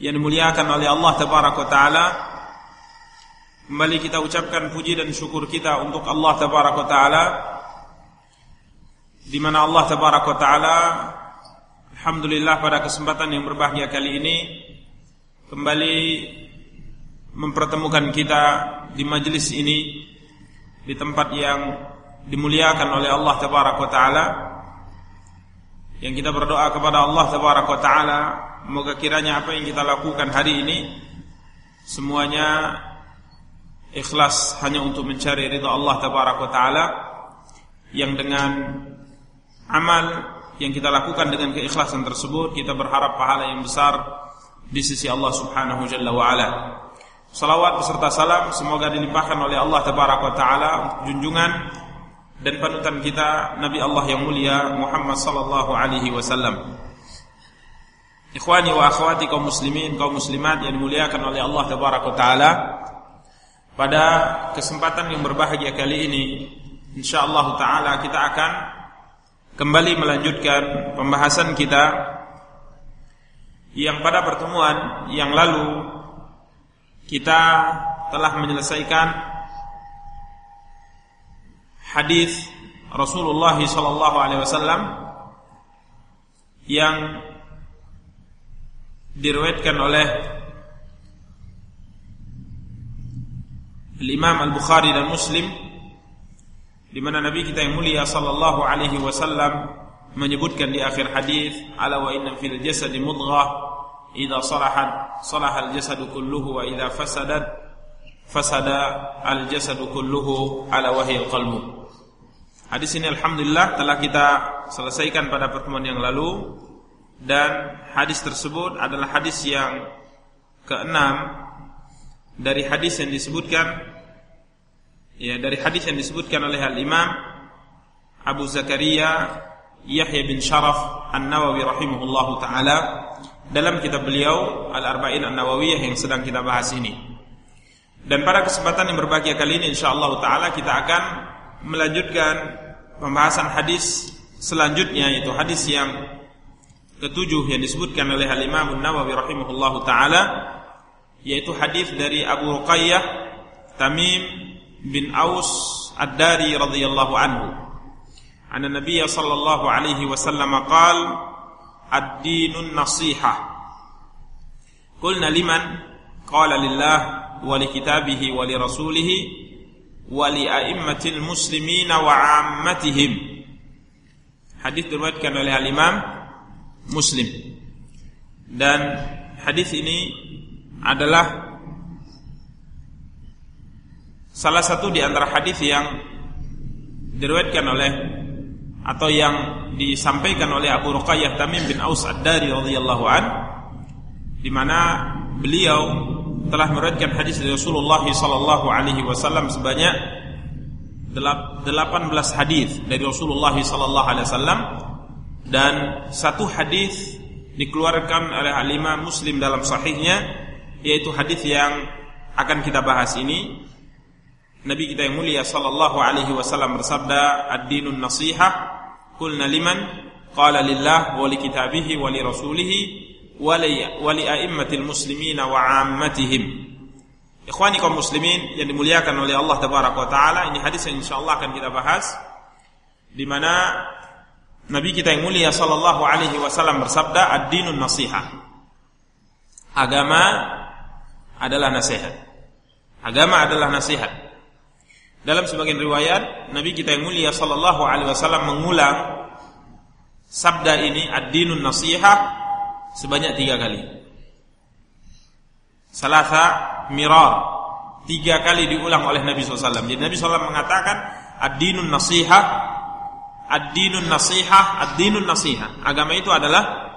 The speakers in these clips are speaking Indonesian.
yang dimuliakan oleh Allah tabaraka taala. Kembali kita ucapkan puji dan syukur kita untuk Allah tabaraka taala di mana Allah tabaraka taala alhamdulillah pada kesempatan yang berbahagia kali ini kembali mempertemukan kita di majelis ini di tempat yang dimuliakan oleh Allah tabaraka taala yang kita berdoa kepada Allah tabaraka taala Semoga kiranya apa yang kita lakukan hari ini semuanya ikhlas hanya untuk mencari ridha Allah tabaraka taala yang dengan amal yang kita lakukan dengan keikhlasan tersebut kita berharap pahala yang besar di sisi Allah Subhanahu jalla wa ala. Salawat beserta salam semoga dilimpahkan oleh Allah tabaraka taala junjungan dan panutan kita Nabi Allah yang mulia Muhammad sallallahu alaihi wasallam. Ikhwani wa akhwati kaum muslimin, kaum muslimat yang dimuliakan oleh Allah Tabaraka taala. Pada kesempatan yang berbahagia kali ini, insyaallah taala kita akan kembali melanjutkan pembahasan kita yang pada pertemuan yang lalu kita telah menyelesaikan hadis Rasulullah sallallahu alaihi wasallam yang diriwayatkan oleh Imam Al-Bukhari dan Muslim di mana Nabi kita yang mulia sallallahu alaihi wasallam menyebutkan di akhir hadis ala wa inna fil jasadi mudghah idza salahat salaha al jasadu kulluhu wa idza fasadat fasada al jasadu kulluhu ala wahyi al qalbu Hadis ini alhamdulillah telah kita selesaikan pada pertemuan yang lalu dan hadis tersebut adalah hadis yang keenam dari hadis yang disebutkan ya dari hadis yang disebutkan oleh Al Imam Abu Zakaria Yahya bin Sharaf An-Nawawi rahimahullahu taala dalam kitab beliau Al-Arba'in An-Nawawiyah yang sedang kita bahas ini. Dan pada kesempatan yang berbahagia kali ini insyaallah taala kita akan melanjutkan pembahasan hadis selanjutnya yaitu hadis yang ketujuh yang disebutkan oleh Al Imam Nawawi rahimahullahu taala yaitu hadis dari Abu Ruqayyah Tamim bin Aus Ad-Dari radhiyallahu anhu. Anna Nabiy sallallahu alaihi wasallam qaal ad-dinun nasihah. Qulna liman? Qala lillah wa li kitabihi wa li rasulih wa li a'immatil muslimina 'ammatihim. Hadis diriwayatkan oleh Al Imam Muslim. Dan hadis ini adalah salah satu di antara hadis yang diriwayatkan oleh atau yang disampaikan oleh Abu Ruqayyah Tamim bin Aus Ad-Dari radhiyallahu an di mana beliau telah meriwayatkan hadis dari Rasulullah sallallahu alaihi wasallam sebanyak 18 hadis dari Rasulullah sallallahu alaihi wasallam dan satu hadis dikeluarkan oleh Imam Muslim dalam sahihnya yaitu hadis yang akan kita bahas ini Nabi kita yang mulia sallallahu alaihi wasallam bersabda ad-dinun nasihah Qulna liman? Qala lillah wa li kitabihi wa li rasulihi wa li, wa li a'immatil muslimina wa 'ammatihim. Ikhwani kaum muslimin yang dimuliakan oleh Allah tabaraka taala, ini hadis yang insyaallah akan kita bahas di mana Nabi kita yang mulia sallallahu alaihi wasallam bersabda ad-dinun nasihah. Agama adalah nasihat. Agama adalah nasihat. Dalam sebagian riwayat Nabi kita yang mulia sallallahu alaihi wasallam mengulang sabda ini ad-dinun nasihah sebanyak tiga kali. Salasa mirar tiga kali diulang oleh Nabi SAW. Jadi Nabi SAW mengatakan ad-dinun nasihah, ad-dinun nasihah, ad-dinun nasihah. Agama itu adalah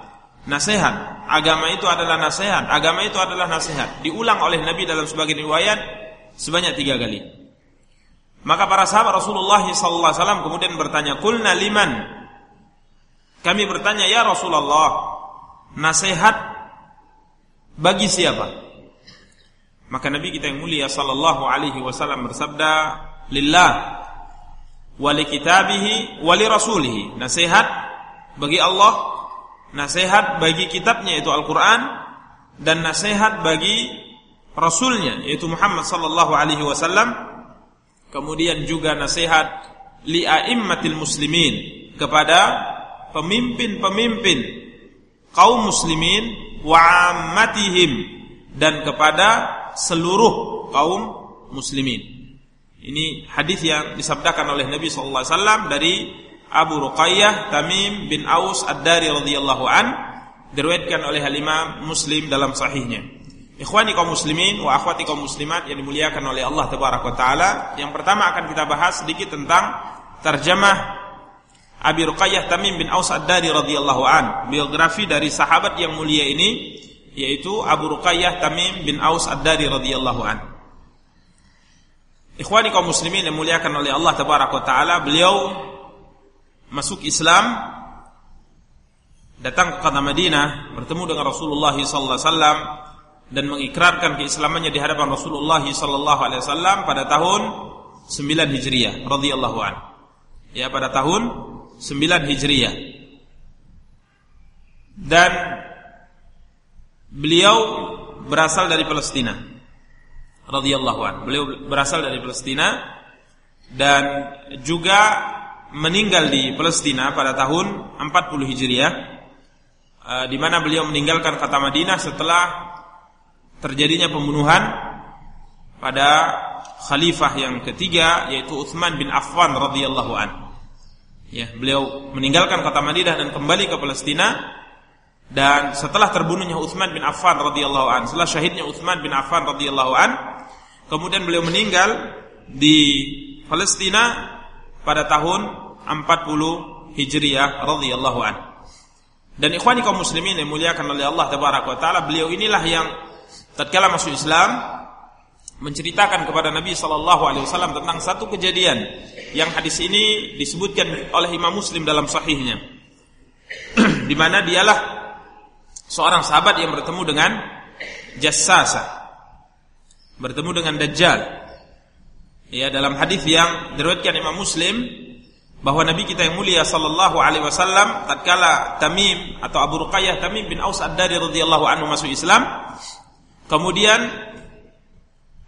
nasihat. Agama itu adalah nasihat. Agama itu adalah nasihat. Diulang oleh Nabi dalam sebagian riwayat sebanyak tiga kali. Maka para sahabat Rasulullah SAW kemudian bertanya, Kulna liman? Kami bertanya, ya Rasulullah, nasihat bagi siapa? Maka Nabi kita yang mulia sallallahu alaihi wasallam bersabda, "Lillah wa li kitabihi wa li rasulihi." Nasihat bagi Allah, nasihat bagi kitabnya yaitu Al-Qur'an dan nasihat bagi rasulnya yaitu Muhammad sallallahu alaihi wasallam kemudian juga nasihat li'aimmatil muslimin kepada pemimpin-pemimpin kaum muslimin wa ammatihim dan kepada seluruh kaum muslimin. Ini hadis yang disabdakan oleh Nabi sallallahu alaihi wasallam dari Abu Ruqayyah Tamim bin Aus Ad-Dari radhiyallahu an diriwayatkan oleh Imam Muslim dalam sahihnya. Ikhwani kaum muslimin wa akhwati kaum muslimat yang dimuliakan oleh Allah tabaraka taala, yang pertama akan kita bahas sedikit tentang terjemah Abi Ruqayyah Tamim bin Aus Ad-Dari radhiyallahu an, biografi dari sahabat yang mulia ini yaitu Abu Ruqayyah Tamim bin Aus Ad-Dari radhiyallahu an. Ikhwani kaum muslimin yang dimuliakan oleh Allah tabaraka taala, beliau masuk Islam datang ke kota Madinah bertemu dengan Rasulullah sallallahu alaihi wasallam dan mengikrarkan keislamannya di hadapan Rasulullah sallallahu alaihi wasallam pada tahun 9 Hijriah radhiyallahu an. Ya, pada tahun 9 Hijriah. Dan beliau berasal dari Palestina radhiyallahu an. Beliau berasal dari Palestina dan juga meninggal di Palestina pada tahun 40 Hijriah eh, di mana beliau meninggalkan kota Madinah setelah terjadinya pembunuhan pada khalifah yang ketiga yaitu Utsman bin Affan radhiyallahu an. Ya, beliau meninggalkan kota Madinah dan kembali ke Palestina dan setelah terbunuhnya Utsman bin Affan radhiyallahu an, setelah syahidnya Utsman bin Affan radhiyallahu an, kemudian beliau meninggal di Palestina pada tahun 40 Hijriah radhiyallahu an. Dan ikhwani kaum muslimin yang muliakan oleh Allah taala, beliau inilah yang tatkala masuk Islam menceritakan kepada Nabi Shallallahu Alaihi Wasallam tentang satu kejadian yang hadis ini disebutkan oleh Imam Muslim dalam sahihnya, di mana dialah seorang sahabat yang bertemu dengan Jassasa, bertemu dengan Dajjal. Ya dalam hadis yang diriwayatkan Imam Muslim bahwa Nabi kita yang mulia sallallahu alaihi wasallam tatkala Tamim atau Abu Ruqayyah Tamim bin Aus Ad-Dari radhiyallahu anhu masuk Islam, Kemudian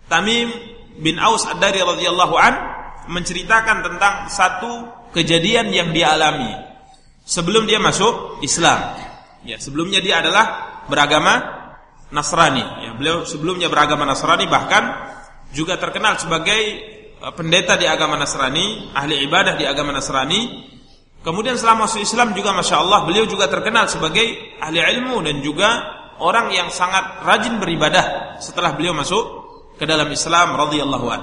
Tamim bin Aus Ad-Dari radhiyallahu an menceritakan tentang satu kejadian yang dia alami sebelum dia masuk Islam. Ya, sebelumnya dia adalah beragama Nasrani. Ya, beliau sebelumnya beragama Nasrani bahkan juga terkenal sebagai eh, pendeta di agama Nasrani, ahli ibadah di agama Nasrani. Kemudian selama masuk Islam juga masya Allah beliau juga terkenal sebagai ahli ilmu dan juga orang yang sangat rajin beribadah setelah beliau masuk ke dalam Islam radhiyallahu an.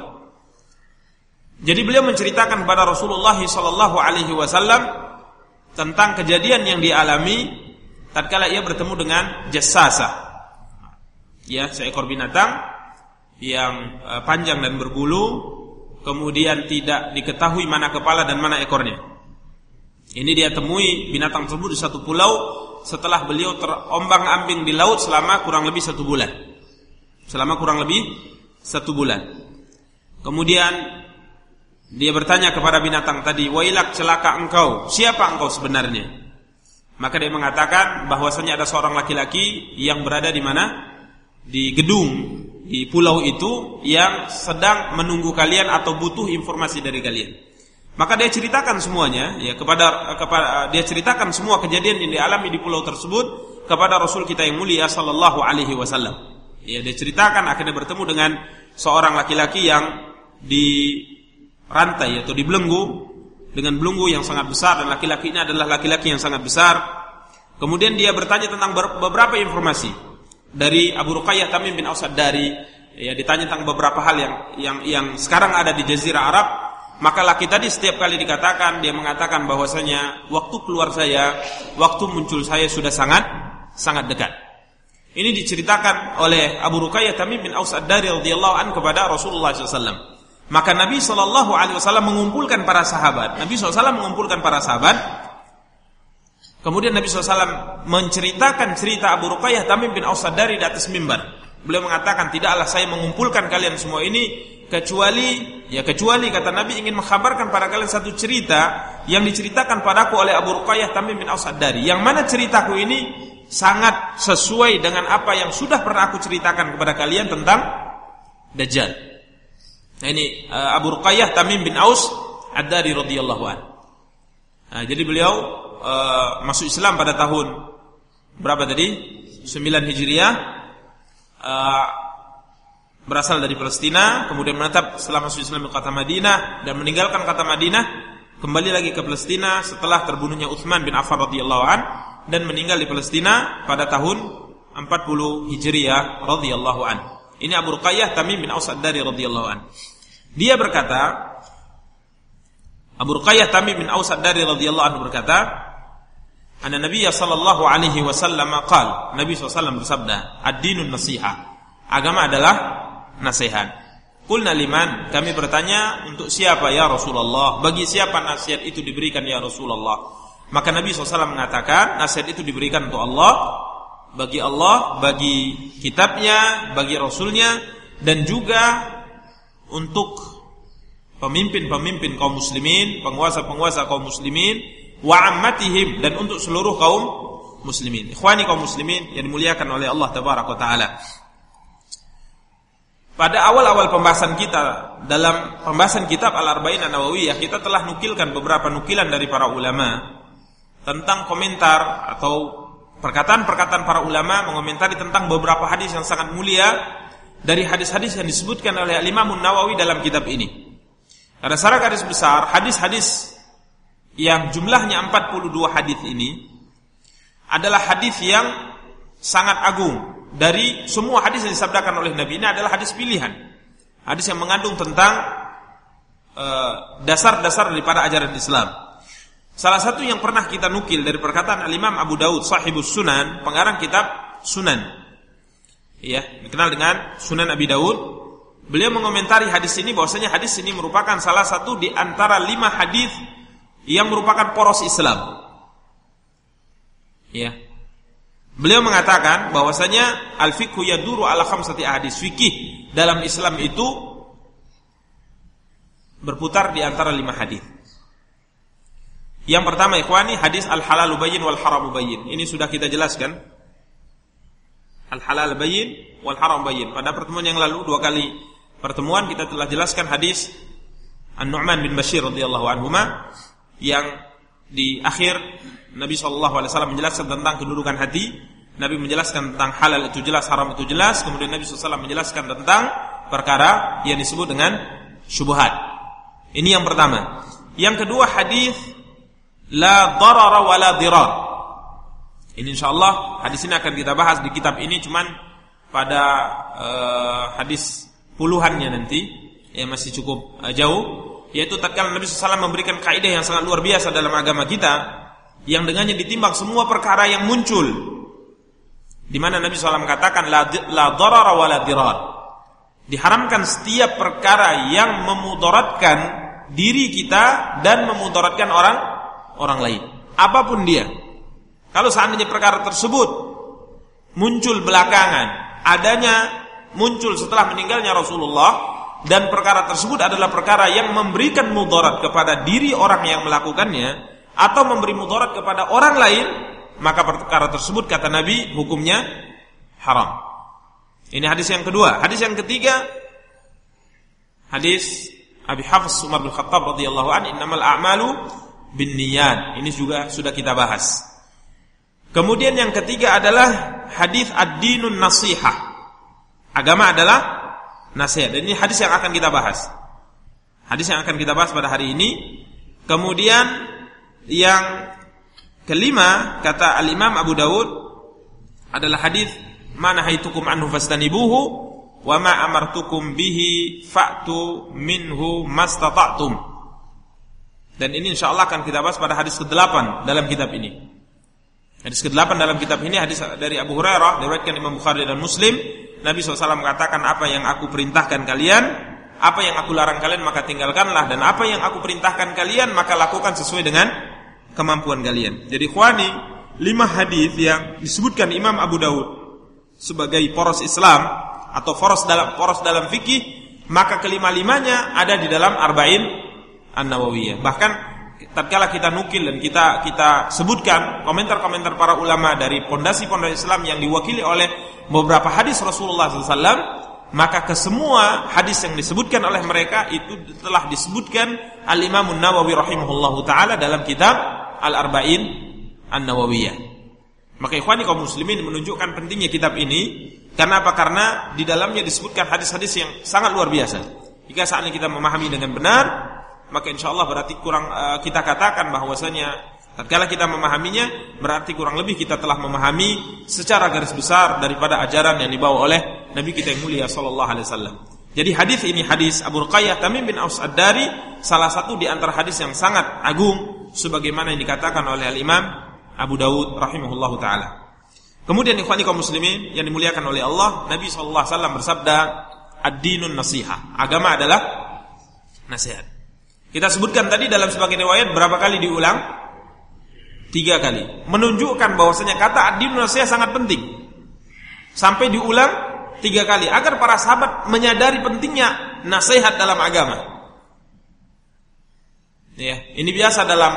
Jadi beliau menceritakan kepada Rasulullah sallallahu alaihi wasallam tentang kejadian yang dialami tatkala ia bertemu dengan jassasa. Ya, seekor binatang yang eh, panjang dan berbulu kemudian tidak diketahui mana kepala dan mana ekornya. Ini dia temui binatang tersebut di satu pulau setelah beliau terombang-ambing di laut selama kurang lebih satu bulan. Selama kurang lebih satu bulan. Kemudian dia bertanya kepada binatang tadi, "Wailak celaka engkau, siapa engkau sebenarnya?" Maka dia mengatakan bahwasanya ada seorang laki-laki yang berada di mana? Di gedung di pulau itu yang sedang menunggu kalian atau butuh informasi dari kalian. Maka dia ceritakan semuanya ya kepada kepada dia ceritakan semua kejadian yang dialami di pulau tersebut kepada Rasul kita yang mulia sallallahu alaihi wasallam. Ya dia ceritakan akhirnya bertemu dengan seorang laki-laki yang di rantai atau dibelenggu dengan belenggu yang sangat besar dan laki-laki ini adalah laki-laki yang sangat besar. Kemudian dia bertanya tentang beberapa informasi. Dari Abu Ruqayyah Tamim bin Ausad dari ya ditanya tentang beberapa hal yang yang yang sekarang ada di jazirah Arab. Maka laki tadi setiap kali dikatakan dia mengatakan bahwasanya waktu keluar saya waktu muncul saya sudah sangat sangat dekat ini diceritakan oleh Abu Ruqayyah Tamim bin Aus dari radhiyallahu an kepada Rasulullah SAW maka Nabi Shallallahu Alaihi Wasallam mengumpulkan para sahabat Nabi SAW mengumpulkan para sahabat Kemudian Nabi SAW menceritakan cerita Abu Ruqayyah Tamim bin Aus dari di atas mimbar. Beliau mengatakan tidaklah saya mengumpulkan kalian semua ini kecuali ya kecuali kata Nabi ingin mengkabarkan pada kalian satu cerita yang diceritakan padaku oleh Abu Ruqayyah Tamim bin Aus dari. Yang mana ceritaku ini sangat sesuai dengan apa yang sudah pernah aku ceritakan kepada kalian tentang Dajjal. Nah ini uh, Abu Ruqayyah Tamim bin Aus Ad-Dari radhiyallahu an. Nah, jadi beliau uh, masuk Islam pada tahun berapa tadi? 9 Hijriah. Uh, berasal dari Palestina, kemudian menetap setelah masuk Islam di kota Madinah dan meninggalkan kota Madinah, kembali lagi ke Palestina setelah terbunuhnya Utsman bin Affan radhiyallahu an dan meninggal di Palestina pada tahun 40 Hijriah radhiyallahu an. Ini Abu Ruqayyah Tamim bin Aus dari radhiyallahu an. Dia berkata Abu Ruqayyah Tamim bin Aus dari radhiyallahu anhu berkata, Anna Nabi sallallahu alaihi wasallam qal, Nabi SAW bersabda, "Ad-dinun nasiha." Agama adalah nasihat. Kulna liman, kami bertanya untuk siapa ya Rasulullah? Bagi siapa nasihat itu diberikan ya Rasulullah? Maka Nabi SAW mengatakan nasihat itu diberikan untuk Allah, bagi Allah, bagi kitabnya, bagi Rasulnya, dan juga untuk pemimpin-pemimpin kaum muslimin, penguasa-penguasa kaum muslimin, wa ammatihim dan untuk seluruh kaum muslimin. Ikhwani kaum muslimin yang dimuliakan oleh Allah taala. Pada awal-awal pembahasan kita dalam pembahasan kitab Al-Arba'in An-Nawawiyah kita telah nukilkan beberapa nukilan dari para ulama tentang komentar atau perkataan-perkataan para ulama mengomentari tentang beberapa hadis yang sangat mulia dari hadis-hadis yang disebutkan oleh Imam Nawawi dalam kitab ini. Ada secara garis besar hadis-hadis yang jumlahnya 42 hadis ini adalah hadis yang sangat agung dari semua hadis yang disabdakan oleh Nabi ini adalah hadis pilihan. Hadis yang mengandung tentang eh, dasar-dasar uh, daripada ajaran Islam. Salah satu yang pernah kita nukil dari perkataan Al-Imam Abu Daud sahibus Sunan, pengarang kitab Sunan. Ya, dikenal dengan Sunan Abi Daud. Beliau mengomentari hadis ini bahwasanya hadis ini merupakan salah satu di antara lima hadis yang merupakan poros Islam. Ya. Beliau mengatakan bahwasanya al-fiqhu yaduru ala khamsati hadis. Fikih dalam Islam itu berputar di antara lima hadis. Yang pertama ikhwani hadis al-halal bayyin wal haram bayyin. Ini sudah kita jelaskan. Al-halal bayyin wal haram bayyin. Pada pertemuan yang lalu dua kali pertemuan kita telah jelaskan hadis An-Nu'man bin Bashir radhiyallahu anhuma yang di akhir Nabi Wasallam menjelaskan tentang kedudukan hati. Nabi menjelaskan tentang halal itu jelas, haram itu jelas. Kemudian Nabi SAW menjelaskan tentang perkara yang disebut dengan syubhat. Ini yang pertama. Yang kedua hadis la darara wa la dirar. Ini insya Allah hadis ini akan kita bahas di kitab ini cuman pada uh, hadis puluhannya nanti ya masih cukup uh, jauh yaitu tatkala Nabi SAW memberikan kaidah yang sangat luar biasa dalam agama kita yang dengannya ditimbang semua perkara yang muncul di mana Nabi SAW katakan la, la darara wa la dirar diharamkan setiap perkara yang memudaratkan diri kita dan memudaratkan orang orang lain apa pun dia kalau seandainya perkara tersebut muncul belakangan, adanya muncul setelah meninggalnya Rasulullah dan perkara tersebut adalah perkara yang memberikan mudarat kepada diri orang yang melakukannya atau memberi mudarat kepada orang lain, maka perkara tersebut kata Nabi hukumnya haram. Ini hadis yang kedua. Hadis yang ketiga hadis Abi Hafs Umar bin Khattab radhiyallahu an innamal a'malu binniyat. Ini juga sudah kita bahas. Kemudian yang ketiga adalah hadis ad-dinun nasihah. Agama adalah nasihat. Dan ini hadis yang akan kita bahas. Hadis yang akan kita bahas pada hari ini. Kemudian yang kelima kata Al-Imam Abu Dawud adalah hadis mana haitukum anhu fastanibuhu wa ma amartukum bihi fa'tu minhu mastata'tum. Dan ini insyaallah akan kita bahas pada hadis ke-8 dalam kitab ini. Hadis ke-8 dalam kitab ini hadis dari Abu Hurairah diriwayatkan Imam Bukhari dan Muslim. Nabi SAW mengatakan apa yang aku perintahkan kalian, apa yang aku larang kalian maka tinggalkanlah dan apa yang aku perintahkan kalian maka lakukan sesuai dengan kemampuan kalian. Jadi khwani, lima hadis yang disebutkan Imam Abu Dawud sebagai poros Islam atau poros dalam poros dalam fikih, maka kelima-limanya ada di dalam Arba'in An-Nawawiyah. Bahkan tatkala kita nukil dan kita kita sebutkan komentar-komentar para ulama dari pondasi-pondasi Islam yang diwakili oleh beberapa hadis Rasulullah SAW, maka kesemua hadis yang disebutkan oleh mereka itu telah disebutkan Al Imam Nawawi rahimahullahu taala dalam kitab Al Arba'in An Nawawiyah. Maka ikhwani kaum muslimin menunjukkan pentingnya kitab ini karena apa? Karena di dalamnya disebutkan hadis-hadis yang sangat luar biasa. Jika saatnya kita memahami dengan benar, maka insya Allah berarti kurang uh, kita katakan bahwasanya tatkala kita memahaminya berarti kurang lebih kita telah memahami secara garis besar daripada ajaran yang dibawa oleh Nabi kita yang mulia sallallahu alaihi wasallam. Jadi hadis ini hadis Abu Ruqayyah Tamim bin Aus Ad-Dari salah satu di antara hadis yang sangat agung sebagaimana yang dikatakan oleh Al-Imam Abu Dawud rahimahullahu taala. Kemudian ikhwani kaum muslimin yang dimuliakan oleh Allah, Nabi sallallahu alaihi wasallam bersabda, "Ad-dinun nasiha." Agama adalah nasihat. Kita sebutkan tadi dalam sebagian riwayat berapa kali diulang? Tiga kali. Menunjukkan bahwasanya kata ad-din sangat penting. Sampai diulang tiga kali agar para sahabat menyadari pentingnya nasihat dalam agama. Ya, ini biasa dalam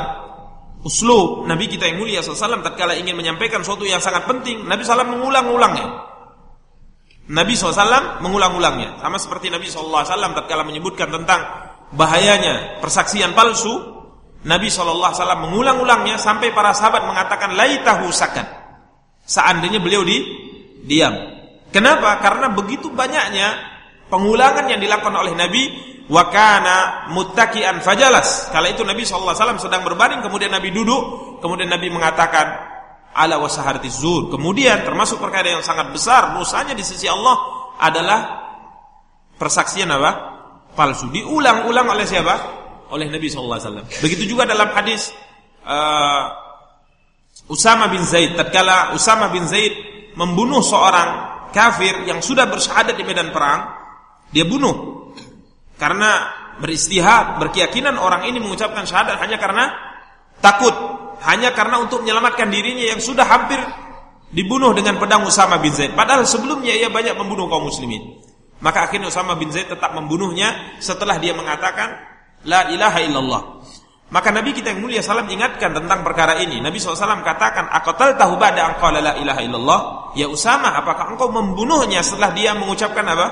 uslub Nabi kita yang mulia SAW tatkala ingin menyampaikan sesuatu yang sangat penting, Nabi SAW mengulang-ulangnya. Nabi SAW mengulang-ulangnya. Sama seperti Nabi SAW tatkala menyebutkan tentang bahayanya persaksian palsu, Nabi SAW mengulang-ulangnya sampai para sahabat mengatakan laitahu sakat. Seandainya beliau di diam. Kenapa? Karena begitu banyaknya pengulangan yang dilakukan oleh Nabi wakana muttakian fajalas. Kala itu Nabi SAW sedang berbaring, kemudian Nabi duduk, kemudian Nabi mengatakan ala wasaharti zur. Kemudian termasuk perkara yang sangat besar, dosanya di sisi Allah adalah persaksian apa? Palsu. Diulang-ulang oleh siapa? Oleh Nabi SAW. Begitu juga dalam hadis uh, Usama bin Zaid. Tatkala Usama bin Zaid membunuh seorang kafir yang sudah bersyahadat di medan perang, dia bunuh. Karena beristihad, berkeyakinan orang ini mengucapkan syahadat hanya karena takut, hanya karena untuk menyelamatkan dirinya yang sudah hampir dibunuh dengan pedang Usama bin Zaid. Padahal sebelumnya ia banyak membunuh kaum muslimin. Maka akhirnya Usama bin Zaid tetap membunuhnya setelah dia mengatakan la ilaha illallah. Maka Nabi kita yang mulia salam ingatkan tentang perkara ini. Nabi SAW katakan, Akotal tahu bada engkau la ilaha illallah. Ya Usama, apakah engkau membunuhnya setelah dia mengucapkan apa?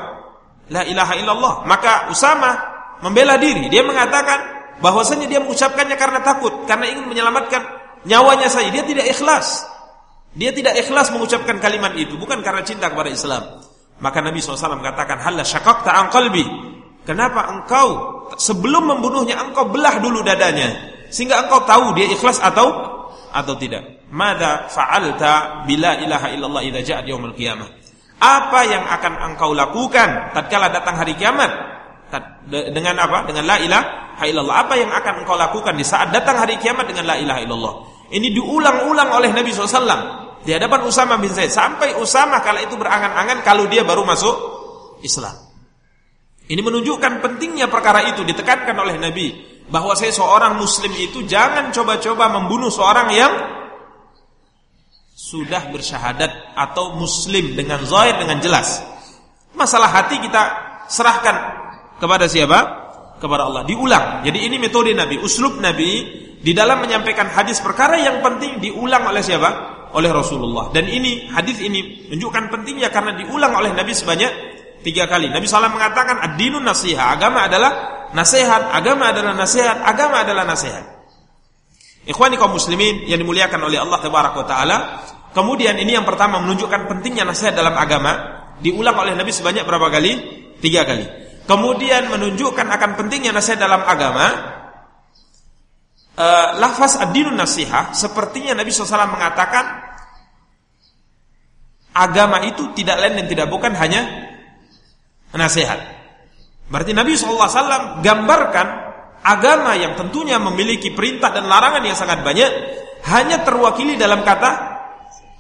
La ilaha illallah. Maka Usama membela diri. Dia mengatakan bahwasanya dia mengucapkannya karena takut. Karena ingin menyelamatkan nyawanya saja. Dia tidak ikhlas. Dia tidak ikhlas mengucapkan kalimat itu. Bukan karena cinta kepada Islam. Maka Nabi SAW mengatakan, Halla syakakta an qalbi. Kenapa engkau sebelum membunuhnya engkau belah dulu dadanya sehingga engkau tahu dia ikhlas atau atau tidak? Mada fa'alta bila ilaha illallah ja'at qiyamah? Apa yang akan engkau lakukan tatkala datang hari kiamat? Dengan apa? Dengan la ilaha illallah. Apa yang akan engkau lakukan di saat datang hari kiamat dengan la ilaha illallah? Ini diulang-ulang oleh Nabi SAW di hadapan Usama bin Zaid sampai Usama kala itu berangan-angan kalau dia baru masuk Islam. Ini menunjukkan pentingnya perkara itu ditekankan oleh Nabi bahwa saya seorang muslim itu jangan coba-coba membunuh seorang yang sudah bersyahadat atau muslim dengan zahir dengan jelas. Masalah hati kita serahkan kepada siapa? Kepada Allah. Diulang. Jadi ini metode Nabi, uslub Nabi di dalam menyampaikan hadis perkara yang penting diulang oleh siapa? Oleh Rasulullah. Dan ini hadis ini menunjukkan pentingnya karena diulang oleh Nabi sebanyak tiga kali. Nabi SAW mengatakan ad-dinun nasiha. Agama adalah nasihat, agama adalah nasihat, agama adalah nasihat. Ikhwani kaum muslimin yang dimuliakan oleh Allah taala, kemudian ini yang pertama menunjukkan pentingnya nasihat dalam agama, diulang oleh Nabi sebanyak berapa kali? Tiga kali. Kemudian menunjukkan akan pentingnya nasihat dalam agama, uh, lafaz ad-dinun nasihat, sepertinya Nabi SAW mengatakan agama itu tidak lain dan tidak bukan hanya nasihat. Berarti Nabi SAW gambarkan agama yang tentunya memiliki perintah dan larangan yang sangat banyak hanya terwakili dalam kata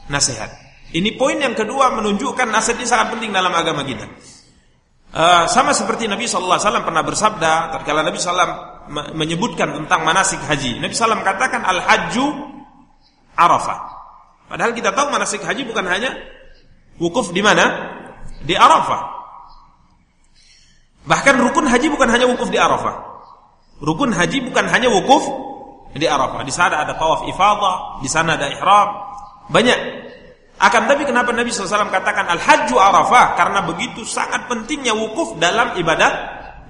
nasihat. Ini poin yang kedua menunjukkan nasihat ini sangat penting dalam agama kita. Uh, sama seperti Nabi SAW pernah bersabda tatkala Nabi SAW menyebutkan tentang manasik haji. Nabi SAW katakan al-hajju Arafah. Padahal kita tahu manasik haji bukan hanya wukuf di mana? Di Arafah. Bahkan rukun haji bukan hanya wukuf di Arafah. Rukun haji bukan hanya wukuf di Arafah. Di sana ada tawaf ifadah, di sana ada ihram. Banyak. Akan tapi kenapa Nabi SAW katakan al-hajju Arafah? Karena begitu sangat pentingnya wukuf dalam ibadah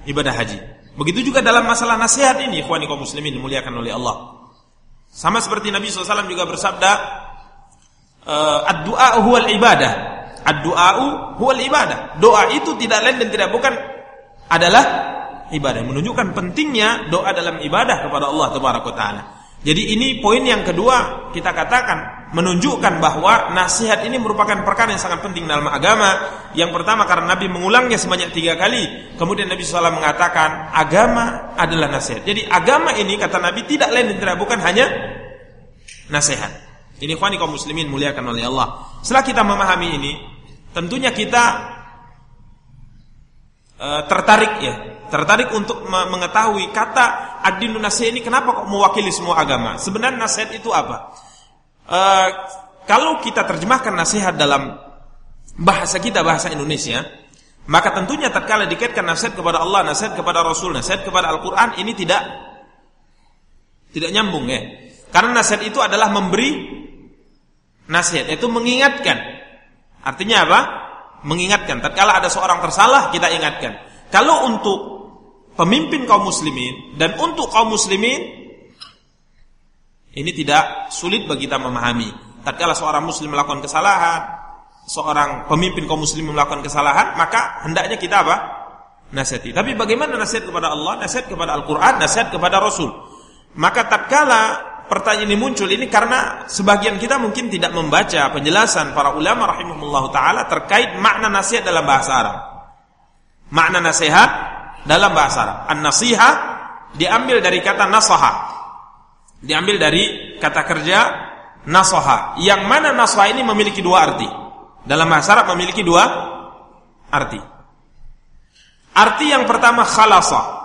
ibadah haji. Begitu juga dalam masalah nasihat ini, ikhwani kaum muslimin dimuliakan oleh Allah. Sama seperti Nabi SAW juga bersabda, uh, ad-du'a huwal ibadah. Ad-du'a'u huwal ibadah. Doa itu tidak lain dan tidak bukan adalah ibadah. Menunjukkan pentingnya doa dalam ibadah kepada Allah taala. Jadi ini poin yang kedua kita katakan menunjukkan bahwa nasihat ini merupakan perkara yang sangat penting dalam agama. Yang pertama karena Nabi mengulangnya sebanyak tiga kali. Kemudian Nabi SAW mengatakan agama adalah nasihat. Jadi agama ini kata Nabi tidak lain dan tidak bukan hanya nasihat. Ini khani kaum muslimin muliakan oleh Allah. Setelah kita memahami ini, tentunya kita Eh, tertarik ya, tertarik untuk mengetahui kata ad-dinun nasihat ini kenapa kok mewakili semua agama? Sebenarnya nasihat itu apa? E, kalau kita terjemahkan nasihat dalam bahasa kita bahasa Indonesia, maka tentunya tatkala dikaitkan nasihat kepada Allah, nasihat kepada Rasul, nasihat kepada Al-Qur'an ini tidak tidak nyambung ya. Karena nasihat itu adalah memberi nasihat, itu mengingatkan. Artinya apa? mengingatkan. Tatkala ada seorang tersalah, kita ingatkan. Kalau untuk pemimpin kaum muslimin dan untuk kaum muslimin ini tidak sulit bagi kita memahami. Tatkala seorang muslim melakukan kesalahan, seorang pemimpin kaum muslimin melakukan kesalahan, maka hendaknya kita apa? Nasihati. Tapi bagaimana nasihat kepada Allah, nasihat kepada Al-Qur'an, nasihat kepada Rasul? Maka tatkala pertanyaan ini muncul ini karena sebagian kita mungkin tidak membaca penjelasan para ulama rahimahullah taala terkait makna nasihat dalam bahasa Arab. Makna nasihat dalam bahasa Arab. An-nasiha diambil dari kata nasaha. Diambil dari kata kerja nasaha. Yang mana nasaha ini memiliki dua arti. Dalam bahasa Arab memiliki dua arti. Arti yang pertama khalasa.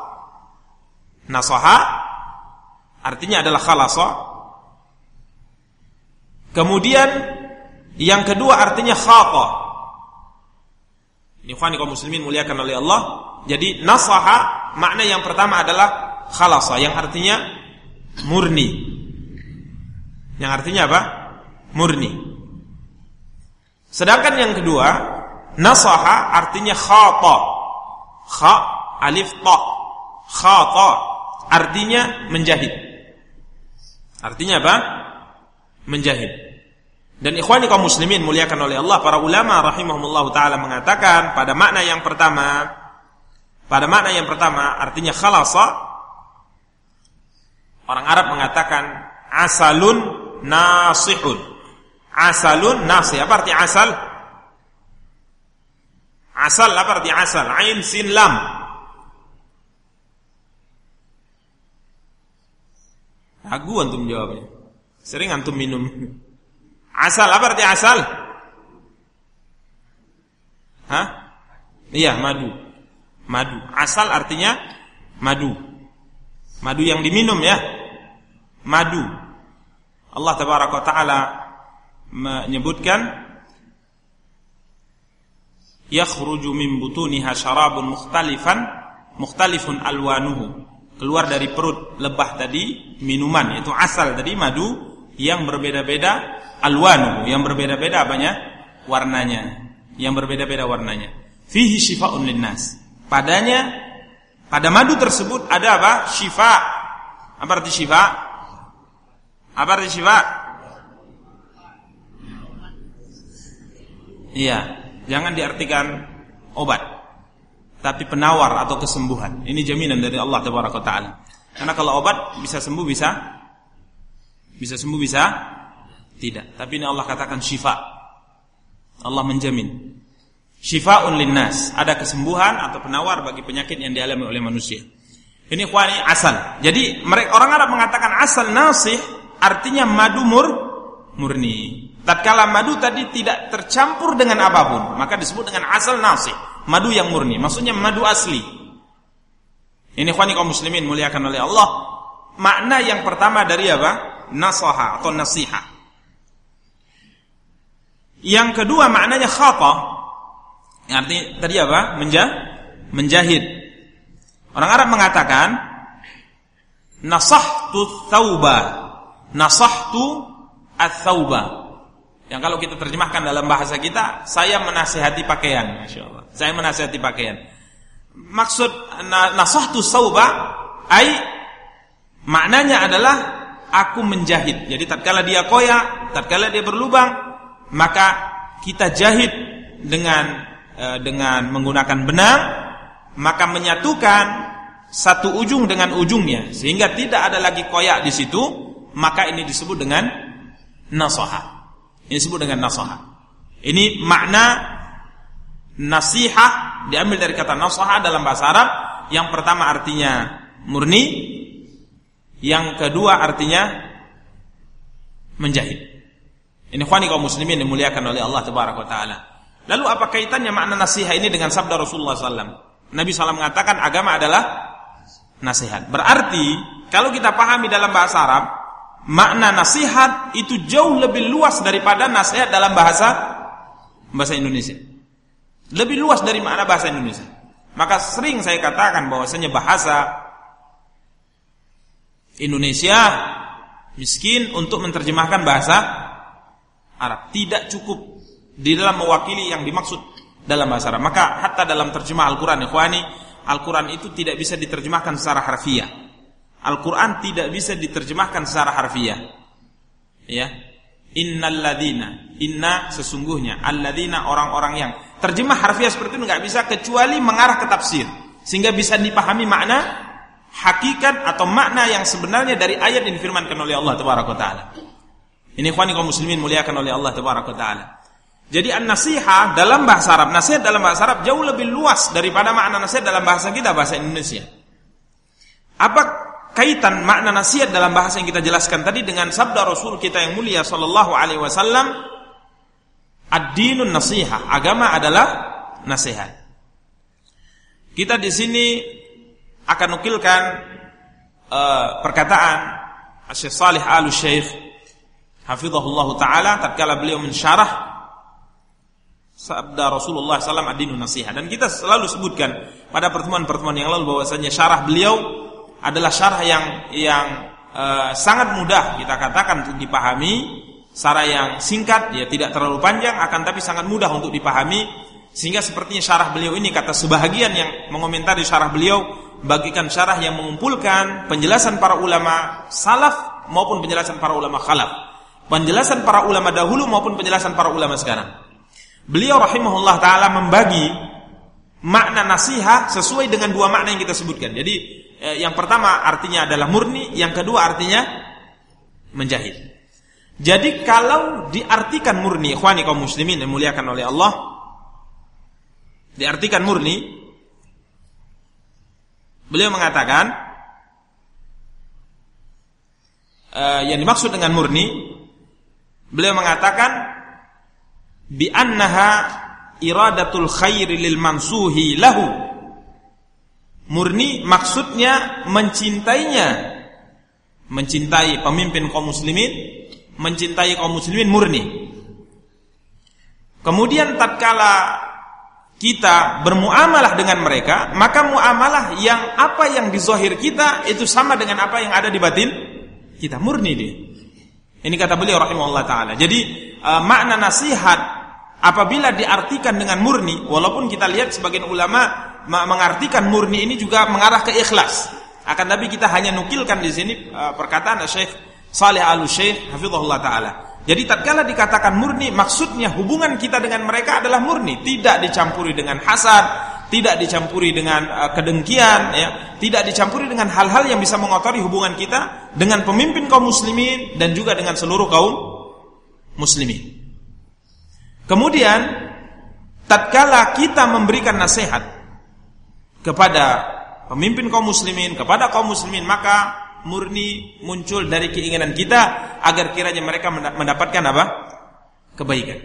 Nasaha Artinya adalah khalasa. Kemudian yang kedua artinya khata. Ini kaum muslimin muliakan oleh Allah. Jadi nasaha makna yang pertama adalah khalasa yang artinya murni. Yang artinya apa? Murni. Sedangkan yang kedua, nasaha artinya khata. Kha alif ta. Khata artinya menjahit. Artinya apa? Menjahit. Dan ikhwani kaum muslimin muliakan oleh Allah, para ulama rahimahumullah taala mengatakan pada makna yang pertama, pada makna yang pertama artinya khalasa orang Arab mengatakan asalun nasihun. Asalun nasih. Apa arti asal? Asal apa arti asal? Ain sin lam. Aku antum jawabnya. Sering antum minum. Asal apa arti asal? Hah? Iya, madu. Madu. Asal artinya madu. Madu yang diminum ya. Madu. Allah tabaraka taala menyebutkan yakhruju min butuniha syarabun mukhtalifan mukhtalifun alwanuhu keluar dari perut lebah tadi minuman yaitu asal tadi madu yang berbeda-beda alwanuhu yang berbeda-beda apanya warnanya yang berbeda-beda warnanya fihi syifaun linnas padanya pada madu tersebut ada apa? Syifa. Apa arti syifa? Apa arti syifa? Iya jangan diartikan obat tapi penawar atau kesembuhan. Ini jaminan dari Allah taala. Karena kalau obat bisa sembuh bisa? Bisa sembuh bisa? Tidak. Tapi ini Allah katakan syifa. Allah menjamin syifaun linnas ada kesembuhan atau penawar bagi penyakit yang dialami oleh manusia ini khwani asal jadi mereka orang Arab mengatakan asal nasih artinya madu mur murni tatkala madu tadi tidak tercampur dengan apa pun, maka disebut dengan asal nasi, madu yang murni. Maksudnya madu asli. Ini khwani kaum muslimin muliakan oleh Allah. Makna yang pertama dari apa? Nasaha atau nasiha. Yang kedua maknanya khata. Arti tadi apa? Menjah, menjahit. Orang Arab mengatakan nasahtu thauba. Nasahtu ats-thauba. Yang kalau kita terjemahkan dalam bahasa kita, saya menasehati pakaian, masya Allah. Saya menasehati pakaian. Maksud nasahtu sauba, ai maknanya adalah aku menjahit. Jadi tatkala dia koyak, tatkala dia berlubang, maka kita jahit dengan dengan menggunakan benang, maka menyatukan satu ujung dengan ujungnya sehingga tidak ada lagi koyak di situ, maka ini disebut dengan nasahah. Ini disebut dengan nasihat. Ini makna nasihat diambil dari kata nasihat dalam bahasa Arab. Yang pertama artinya murni, yang kedua artinya menjahit. Ini khwani kaum muslimin dimuliakan oleh Allah Tabaraka taala. Lalu apa kaitannya makna nasihat ini dengan sabda Rasulullah SAW? Nabi SAW mengatakan agama adalah nasihat. Berarti kalau kita pahami dalam bahasa Arab, makna nasihat itu jauh lebih luas daripada nasihat dalam bahasa bahasa Indonesia. Lebih luas dari makna bahasa Indonesia. Maka sering saya katakan bahwasanya bahasa Indonesia miskin untuk menerjemahkan bahasa Arab. Tidak cukup di dalam mewakili yang dimaksud dalam bahasa Arab. Maka hatta dalam terjemah Al-Quran, ikhwani, Al-Quran itu tidak bisa diterjemahkan secara harfiah. Al-Quran tidak bisa diterjemahkan secara harfiah. Ya. Innalladzina, inna sesungguhnya, alladzina orang-orang yang terjemah harfiah seperti itu nggak bisa kecuali mengarah ke tafsir sehingga bisa dipahami makna hakikat atau makna yang sebenarnya dari ayat yang difirmankan oleh Allah tabaraka taala. Ini ikhwani kaum muslimin muliakan oleh Allah tabaraka taala. Jadi an-nasiha dalam bahasa Arab, nasihat dalam bahasa Arab jauh lebih luas daripada makna nasihat dalam bahasa kita bahasa Indonesia. Apa kaitan makna nasihat dalam bahasa yang kita jelaskan tadi dengan sabda Rasul kita yang mulia sallallahu alaihi wasallam ad-dinun nasiha agama adalah nasihat kita di sini akan nukilkan uh, perkataan Syekh Salih Al Syekh hafizahullah taala tatkala beliau mensyarah sabda Rasulullah SAW ad-dinun nasiha dan kita selalu sebutkan pada pertemuan-pertemuan yang lalu bahwasanya syarah beliau adalah syarah yang yang uh, sangat mudah kita katakan untuk dipahami, syarah yang singkat, ya tidak terlalu panjang akan tapi sangat mudah untuk dipahami sehingga sepertinya syarah beliau ini kata sebahagian yang mengomentari syarah beliau bagikan syarah yang mengumpulkan penjelasan para ulama salaf maupun penjelasan para ulama khalaf. Penjelasan para ulama dahulu maupun penjelasan para ulama sekarang. Beliau rahimahullah taala membagi makna nasihat sesuai dengan dua makna yang kita sebutkan. Jadi eh, yang pertama artinya adalah murni, yang kedua artinya menjahit. Jadi kalau diartikan murni, ikhwani kaum muslimin yang muliakan oleh Allah, diartikan murni, beliau mengatakan uh, yang dimaksud dengan murni, beliau mengatakan bi annaha iradatul khairi lil mansuhi lahu. Murni maksudnya mencintainya, mencintai pemimpin kaum muslimin mencintai kaum muslimin murni. Kemudian tatkala kita bermuamalah dengan mereka, maka muamalah yang apa yang di zahir kita itu sama dengan apa yang ada di batin kita murni dia. Ini kata beliau rahimahullah taala. Jadi uh, makna nasihat apabila diartikan dengan murni, walaupun kita lihat sebagian ulama mengartikan murni ini juga mengarah ke ikhlas. Akan tapi kita hanya nukilkan di sini uh, perkataan Syekh Saleh Al-Syekh hafizahullah taala. Jadi tatkala dikatakan murni maksudnya hubungan kita dengan mereka adalah murni, tidak dicampuri dengan hasad, tidak dicampuri dengan uh, kedengkian ya, tidak dicampuri dengan hal-hal yang bisa mengotori hubungan kita dengan pemimpin kaum muslimin dan juga dengan seluruh kaum muslimin. Kemudian tatkala kita memberikan nasihat kepada pemimpin kaum muslimin, kepada kaum muslimin, maka murni muncul dari keinginan kita agar kiranya mereka mendapatkan apa? kebaikan.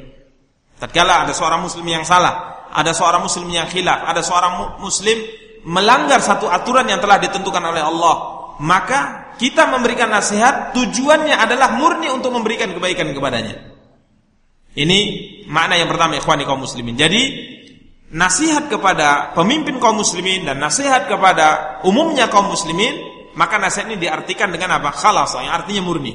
Tatkala ada seorang muslim yang salah, ada seorang muslim yang khilaf, ada seorang muslim melanggar satu aturan yang telah ditentukan oleh Allah, maka kita memberikan nasihat tujuannya adalah murni untuk memberikan kebaikan kepadanya. Ini makna yang pertama ikhwani kaum muslimin. Jadi nasihat kepada pemimpin kaum muslimin dan nasihat kepada umumnya kaum muslimin maka nasihat ini diartikan dengan apa? Khalas, yang artinya murni.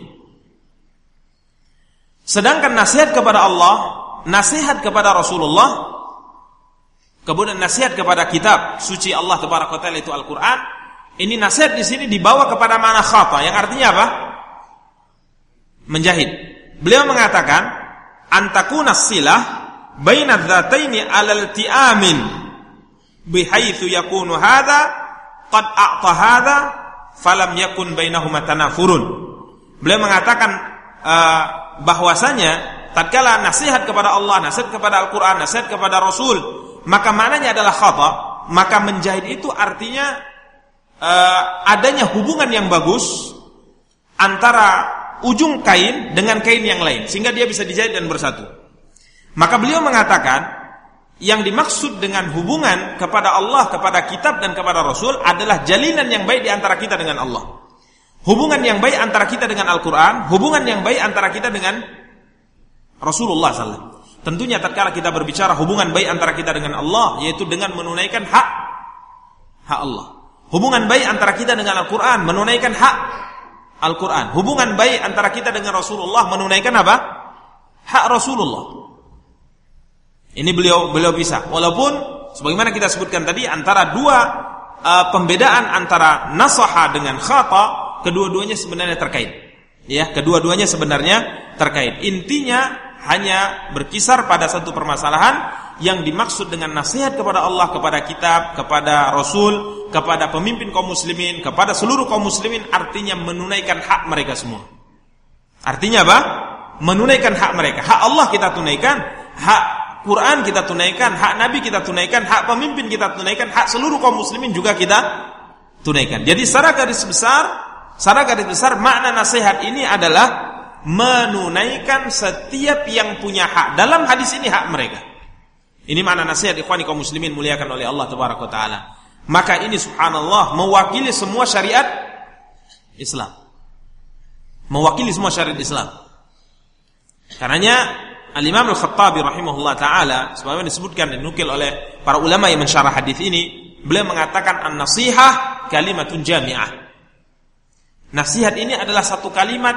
Sedangkan nasihat kepada Allah, nasihat kepada Rasulullah, kemudian nasihat kepada kitab suci Allah Taala itu Al-Qur'an, ini nasihat di sini dibawa kepada mana khata, yang artinya apa? Menjahit. Beliau mengatakan, antakuna silah baina dzataini alal ti'amin bihaitsu yakunu hadha qad a'ta hadha falam yakun bainahuma tanafurun. Beliau mengatakan uh, bahwasanya tatkala nasihat kepada Allah, nasihat kepada Al-Qur'an, nasihat kepada Rasul, maka maknanya adalah khata, maka menjahit itu artinya uh, adanya hubungan yang bagus antara ujung kain dengan kain yang lain sehingga dia bisa dijahit dan bersatu. Maka beliau mengatakan yang dimaksud dengan hubungan kepada Allah, kepada kitab dan kepada Rasul adalah jalinan yang baik di antara kita dengan Allah. Hubungan yang baik antara kita dengan Al-Quran, hubungan yang baik antara kita dengan Rasulullah SAW. Tentunya tatkala kita berbicara hubungan baik antara kita dengan Allah, yaitu dengan menunaikan hak hak Allah. Hubungan baik antara kita dengan Al-Quran, menunaikan hak Al-Quran. Hubungan baik antara kita dengan Rasulullah, menunaikan apa? Hak Rasulullah. Ini beliau beliau bisa. Walaupun sebagaimana kita sebutkan tadi antara dua uh, pembedaan antara nasaha dengan khata, kedua-duanya sebenarnya terkait. Ya, kedua-duanya sebenarnya terkait. Intinya hanya berkisar pada satu permasalahan yang dimaksud dengan nasihat kepada Allah, kepada kitab, kepada Rasul, kepada pemimpin kaum muslimin, kepada seluruh kaum muslimin artinya menunaikan hak mereka semua. Artinya apa? Menunaikan hak mereka. Hak Allah kita tunaikan, hak Quran kita tunaikan, hak Nabi kita tunaikan, hak pemimpin kita tunaikan, hak seluruh kaum muslimin juga kita tunaikan. Jadi secara garis besar, secara garis besar makna nasihat ini adalah menunaikan setiap yang punya hak. Dalam hadis ini hak mereka. Ini makna nasihat ikhwani kaum muslimin muliakan oleh Allah tabaraka taala. Maka ini subhanallah mewakili semua syariat Islam. Mewakili semua syariat Islam. Karenanya Al-Imam Al-Khattabi rahimahullah taala sebagaimana disebutkan dan dinukil oleh para ulama yang mensyarah hadis ini, beliau mengatakan an-nasihah kalimatun jami'ah. Nasihat ini adalah satu kalimat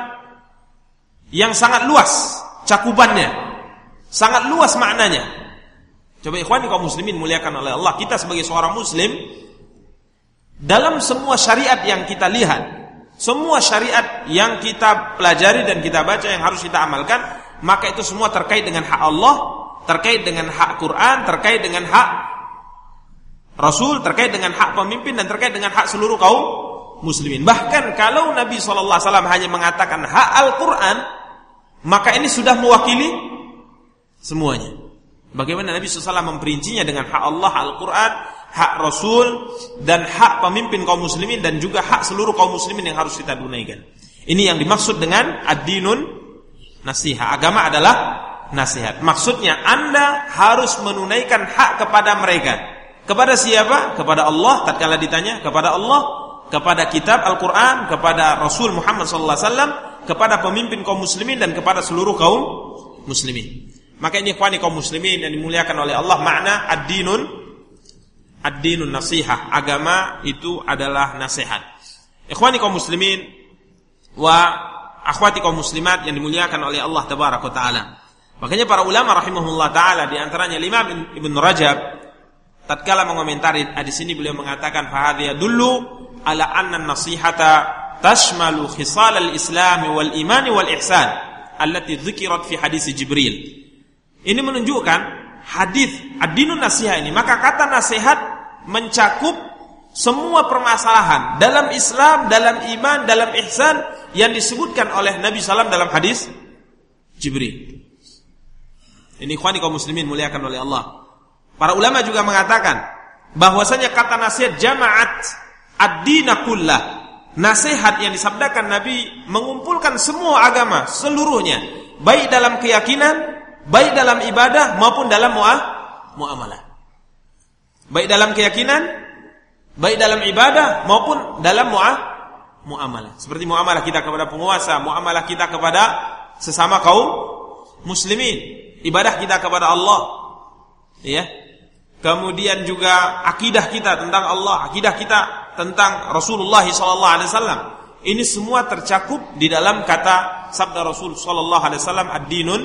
yang sangat luas cakupannya. Sangat luas maknanya. Coba ikhwani kaum muslimin muliakan oleh Allah, kita sebagai seorang muslim dalam semua syariat yang kita lihat, semua syariat yang kita pelajari dan kita baca yang harus kita amalkan, maka itu semua terkait dengan hak Allah, terkait dengan hak Quran, terkait dengan hak Rasul, terkait dengan hak pemimpin dan terkait dengan hak seluruh kaum muslimin. Bahkan kalau Nabi SAW hanya mengatakan hak Al-Quran, maka ini sudah mewakili semuanya. Bagaimana Nabi SAW memperincinya dengan hak Allah, Al-Quran, hak Rasul, dan hak pemimpin kaum muslimin, dan juga hak seluruh kaum muslimin yang harus kita tunaikan. Ini yang dimaksud dengan ad-dinun nasihat. Agama adalah nasihat. Maksudnya Anda harus menunaikan hak kepada mereka. Kepada siapa? Kepada Allah tatkala ditanya, kepada Allah, kepada kitab Al-Qur'an, kepada Rasul Muhammad wasallam, kepada pemimpin kaum muslimin dan kepada seluruh kaum muslimin. Maka ini ikhwani kaum muslimin yang dimuliakan oleh Allah makna ad-dinun ad-dinun nasihah. Agama itu adalah nasihat. Ikhwani kaum muslimin wa akhwati kaum muslimat yang dimuliakan oleh Allah tabaraka taala. Makanya para ulama rahimahullah taala di antaranya Imam Ibn Rajab tatkala mengomentari hadis ini beliau mengatakan fahadhiya dulu ala anna nasihata tashmalu khisal al-islam wal iman wal ihsan allati dzukirat fi hadis Jibril. Ini menunjukkan hadis ad-dinun nasihat ini. Maka kata nasihat mencakup semua permasalahan dalam Islam, dalam iman, dalam ihsan yang disebutkan oleh Nabi SAW dalam hadis Jibril. Ini ikhwani kaum muslimin muliakan oleh Allah. Para ulama juga mengatakan bahwasanya kata nasihat jamaat ad-dina. Nasihat yang disabdakan Nabi mengumpulkan semua agama seluruhnya, baik dalam keyakinan baik dalam ibadah maupun dalam muamalah. Baik dalam keyakinan, baik dalam ibadah maupun dalam muamalah. Seperti muamalah kita kepada penguasa, muamalah kita kepada sesama kaum muslimin, ibadah kita kepada Allah. Ya. Kemudian juga akidah kita tentang Allah, akidah kita tentang Rasulullah sallallahu alaihi wasallam. Ini semua tercakup di dalam kata sabda Rasul sallallahu alaihi wasallam ad-dinun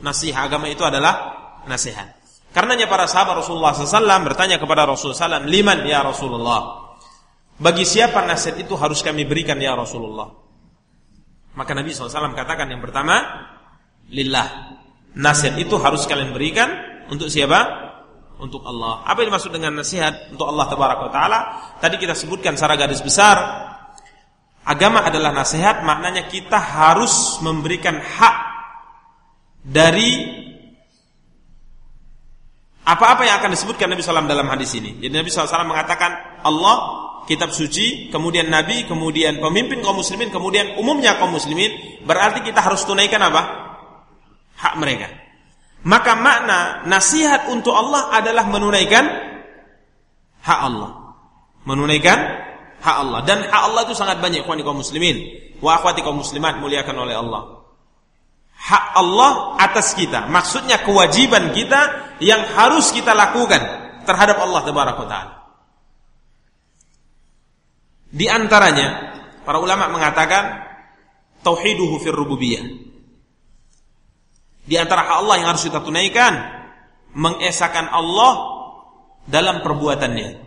nasihat agama itu adalah nasihat. Karenanya para sahabat Rasulullah SAW bertanya kepada Rasulullah SAW, liman ya Rasulullah. Bagi siapa nasihat itu harus kami berikan ya Rasulullah? Maka Nabi SAW katakan yang pertama, lillah. Nasihat itu harus kalian berikan untuk siapa? Untuk Allah. Apa yang dimaksud dengan nasihat untuk Allah Taala? Tadi kita sebutkan secara garis besar, agama adalah nasihat, maknanya kita harus memberikan hak dari apa-apa yang akan disebutkan Nabi SAW dalam hadis ini. Jadi Nabi SAW mengatakan Allah, kitab suci, kemudian Nabi, kemudian pemimpin kaum muslimin, kemudian umumnya kaum muslimin, berarti kita harus tunaikan apa? Hak mereka. Maka makna nasihat untuk Allah adalah menunaikan hak Allah. Menunaikan hak Allah. Dan hak Allah itu sangat banyak ikhwani kaum muslimin. Wa akhwati kaum muslimat muliakan oleh Allah hak Allah atas kita. Maksudnya kewajiban kita yang harus kita lakukan terhadap Allah taala. Di antaranya para ulama mengatakan tauhiduhu fir rububiyah. Di antara hak Allah yang harus kita tunaikan mengesahkan Allah dalam perbuatannya.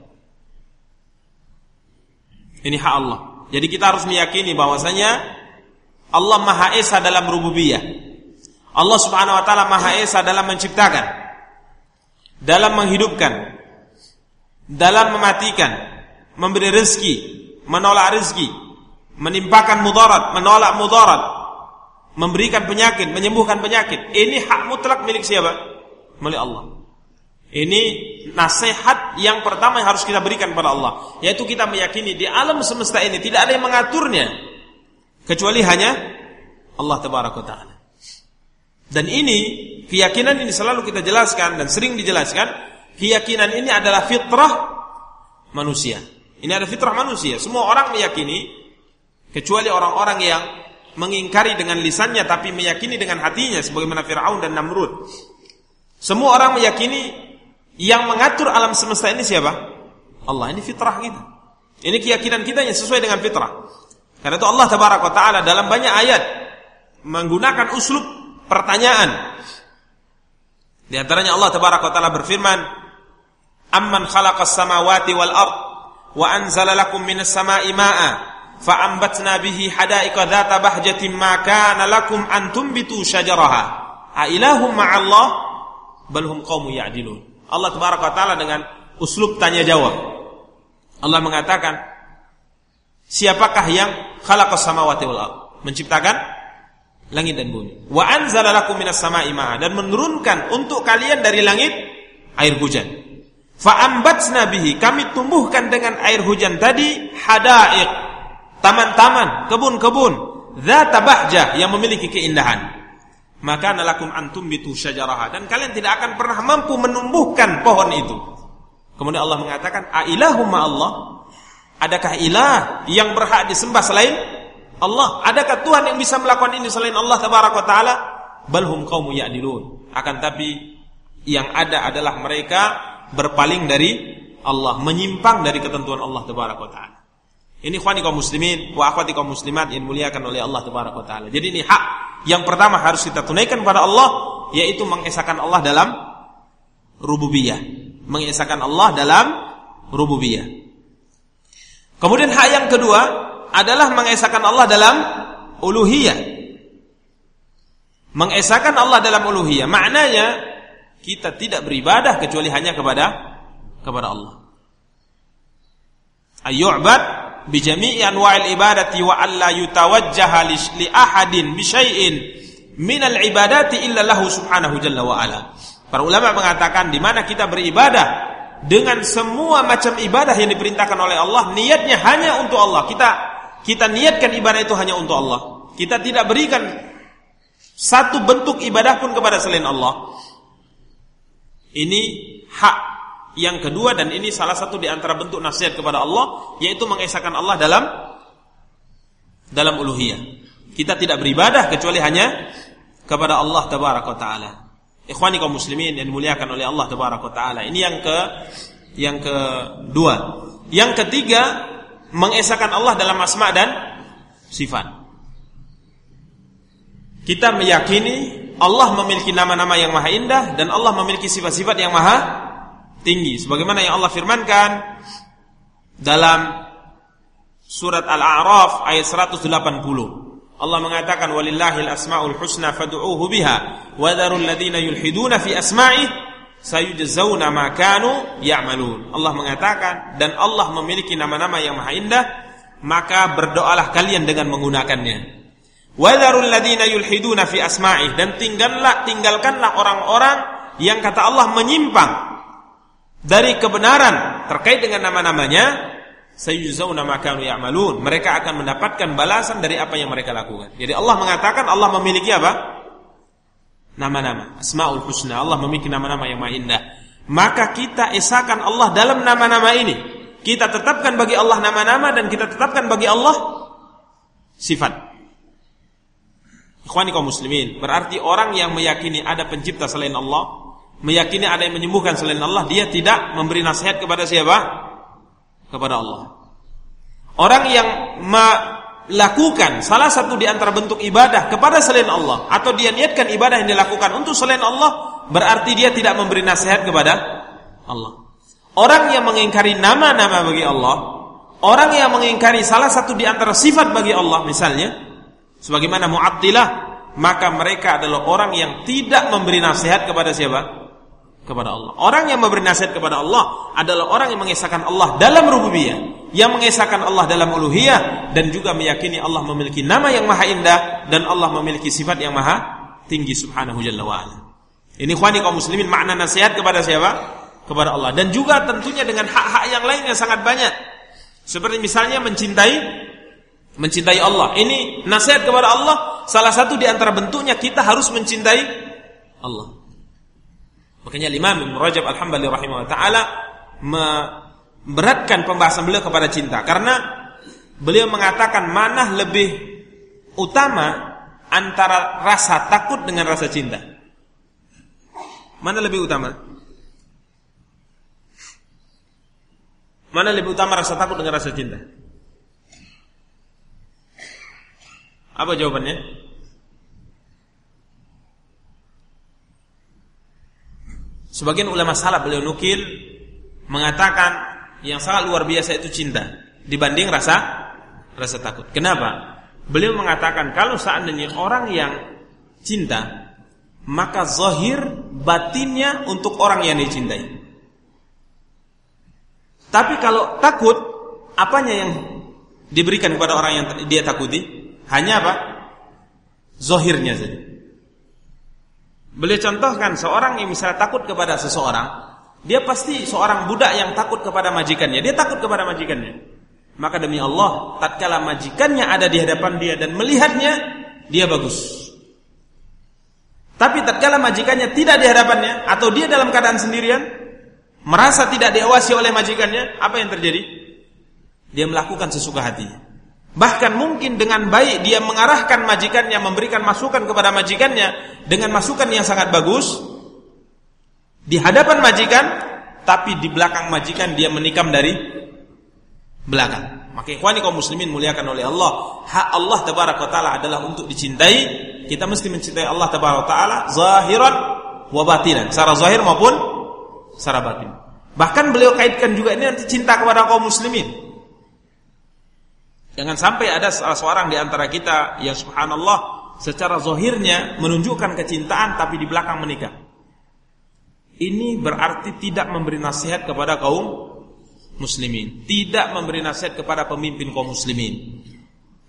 Ini hak Allah. Jadi kita harus meyakini bahwasanya Allah Maha Esa dalam rububiyah. Allah Subhanahu wa taala Maha Esa dalam menciptakan, dalam menghidupkan, dalam mematikan, memberi rezeki, menolak rezeki, menimpakan mudarat, menolak mudarat, memberikan penyakit, menyembuhkan penyakit. Ini hak mutlak milik siapa? Milik Allah. Ini nasihat yang pertama yang harus kita berikan kepada Allah, yaitu kita meyakini di alam semesta ini tidak ada yang mengaturnya kecuali hanya Allah Tabaraka taala. Dan ini keyakinan ini selalu kita jelaskan dan sering dijelaskan, keyakinan ini adalah fitrah manusia. Ini adalah fitrah manusia. Semua orang meyakini kecuali orang-orang yang mengingkari dengan lisannya tapi meyakini dengan hatinya sebagaimana Firaun dan Namrud. Semua orang meyakini yang mengatur alam semesta ini siapa? Allah. Ini fitrah kita. Ini keyakinan kita yang sesuai dengan fitrah. Karena itu Allah tabaraka taala dalam banyak ayat menggunakan uslub pertanyaan. Di antaranya Allah Tabaraka taala berfirman, "Amman khalaqas samawati wal ard wa anzala lakum minas sama'i ma'a fa ambatna bihi hada'iqa dhata bahjatin ma kana lakum an tumbitu syajaraha." A ilahum ma'allah bal hum qaumun ya'dilun. Allah Tabaraka taala dengan uslub tanya jawab. Allah mengatakan, Siapakah yang khalaqas samawati wal ard? Menciptakan langit dan bumi. Wa anzala minas sama'i ma'a dan menurunkan untuk kalian dari langit air hujan. Fa ambatsna bihi kami tumbuhkan dengan air hujan tadi hadaiq, taman-taman, kebun-kebun, dzata bahjah yang memiliki keindahan. Maka nalakum antum bitu syajaraha dan kalian tidak akan pernah mampu menumbuhkan pohon itu. Kemudian Allah mengatakan, "Ailahum Allah?" Adakah ilah yang berhak disembah selain Allah? Adakah Tuhan yang bisa melakukan ini selain Allah tabaraka taala? Balhum qaumu ya'dilun. Akan tapi yang ada adalah mereka berpaling dari Allah, menyimpang dari ketentuan Allah tabaraka taala. Ini khwani kaum muslimin wa akhwati kaum muslimat yang muliakan oleh Allah tabaraka taala. Jadi ini hak yang pertama harus kita tunaikan pada Allah yaitu mengesahkan Allah dalam rububiyah. Mengesahkan Allah dalam rububiyah. Kemudian hak yang kedua adalah mengesahkan Allah dalam uluhiyah. Mengesahkan Allah dalam uluhiyah maknanya kita tidak beribadah kecuali hanya kepada kepada Allah. Ayyu'bad bi jami'i anwa'il ibadati wa alla yutawajjaha li ahadin bi syai'in min al ibadati illa lahu subhanahu jalla wa ala. Para ulama mengatakan di mana kita beribadah dengan semua macam ibadah yang diperintahkan oleh Allah niatnya hanya untuk Allah kita kita niatkan ibadah itu hanya untuk Allah kita tidak berikan satu bentuk ibadah pun kepada selain Allah ini hak yang kedua dan ini salah satu di antara bentuk nasihat kepada Allah yaitu mengesahkan Allah dalam dalam uluhiyah kita tidak beribadah kecuali hanya kepada Allah tabaraka taala Ikhwani kaum muslimin yang dimuliakan oleh Allah Tabaraka taala. Ini yang ke yang kedua. Yang ketiga, mengesahkan Allah dalam asma dan sifat. Kita meyakini Allah memiliki nama-nama yang maha indah dan Allah memiliki sifat-sifat yang maha tinggi. Sebagaimana yang Allah firmankan dalam surat Al-A'raf ayat 180. Allah mengatakan walillahil asmaul husna fad'uuhu biha wa dharul ladzina yulhiduna fi asma'i sayujzauna ma kanu ya'malun. Allah mengatakan dan Allah memiliki nama-nama yang maha indah maka berdoalah kalian dengan menggunakannya. Wa dharul ladzina yulhiduna fi asma'i dan tinggallah tinggalkanlah orang-orang yang kata Allah menyimpang dari kebenaran terkait dengan nama-namanya sayujzauna ma kanu ya'malun. Mereka akan mendapatkan balasan dari apa yang mereka lakukan. Jadi Allah mengatakan Allah memiliki apa? Nama-nama, Asmaul Husna. Allah memiliki nama-nama yang maha indah. Maka kita esakan Allah dalam nama-nama ini. Kita tetapkan bagi Allah nama-nama dan kita tetapkan bagi Allah sifat. Ikhwani kaum muslimin, berarti orang yang meyakini ada pencipta selain Allah, meyakini ada yang menyembuhkan selain Allah, dia tidak memberi nasihat kepada siapa? kepada Allah. Orang yang melakukan salah satu di antara bentuk ibadah kepada selain Allah atau dia niatkan ibadah yang dilakukan untuk selain Allah berarti dia tidak memberi nasihat kepada Allah. Orang yang mengingkari nama-nama bagi Allah, orang yang mengingkari salah satu di antara sifat bagi Allah misalnya sebagaimana Mu'attilah, maka mereka adalah orang yang tidak memberi nasihat kepada siapa? Kepada Allah. Orang yang memberi nasihat kepada Allah adalah orang yang mengesahkan Allah dalam rububiyah, yang mengesahkan Allah dalam uluhiyah dan juga meyakini Allah memiliki nama yang maha indah dan Allah memiliki sifat yang maha tinggi subhanahu jalla wa ala. Ini khwani kaum muslimin makna nasihat kepada siapa? Kepada Allah dan juga tentunya dengan hak-hak yang lain yang sangat banyak. Seperti misalnya mencintai mencintai Allah. Ini nasihat kepada Allah salah satu di antara bentuknya kita harus mencintai Allah. Makanya Imam Ibn Rajab Al-Hambali rahimahullah taala memberatkan pembahasan beliau kepada cinta karena beliau mengatakan mana lebih utama antara rasa takut dengan rasa cinta. Mana lebih utama? Mana lebih utama rasa takut dengan rasa cinta? Apa jawabannya? Sebagian ulama salaf beliau nukil mengatakan yang sangat luar biasa itu cinta dibanding rasa rasa takut. Kenapa? Beliau mengatakan kalau seandainya orang yang cinta maka zahir batinnya untuk orang yang dicintai. Tapi kalau takut apanya yang diberikan kepada orang yang dia takuti? Hanya apa? Zohirnya saja. Beliau contohkan seorang yang misalnya takut kepada seseorang, dia pasti seorang budak yang takut kepada majikannya. Dia takut kepada majikannya. Maka demi Allah, tatkala majikannya ada di hadapan dia dan melihatnya, dia bagus. Tapi tatkala majikannya tidak di hadapannya atau dia dalam keadaan sendirian, merasa tidak diawasi oleh majikannya, apa yang terjadi? Dia melakukan sesuka hatinya. Bahkan mungkin dengan baik dia mengarahkan majikannya, memberikan masukan kepada majikannya dengan masukan yang sangat bagus di hadapan majikan, tapi di belakang majikan dia menikam dari belakang. Maka ikhwani kaum muslimin muliakan oleh Allah. Hak Allah tabaraka taala adalah untuk dicintai. Kita mesti mencintai Allah tabaraka taala zahiran wa batinan, secara zahir maupun secara batin. Bahkan beliau kaitkan juga ini nanti cinta kepada kaum muslimin. Jangan sampai ada seorang di antara kita yang subhanallah secara zohirnya menunjukkan kecintaan tapi di belakang menikah. Ini berarti tidak memberi nasihat kepada kaum muslimin, tidak memberi nasihat kepada pemimpin kaum muslimin.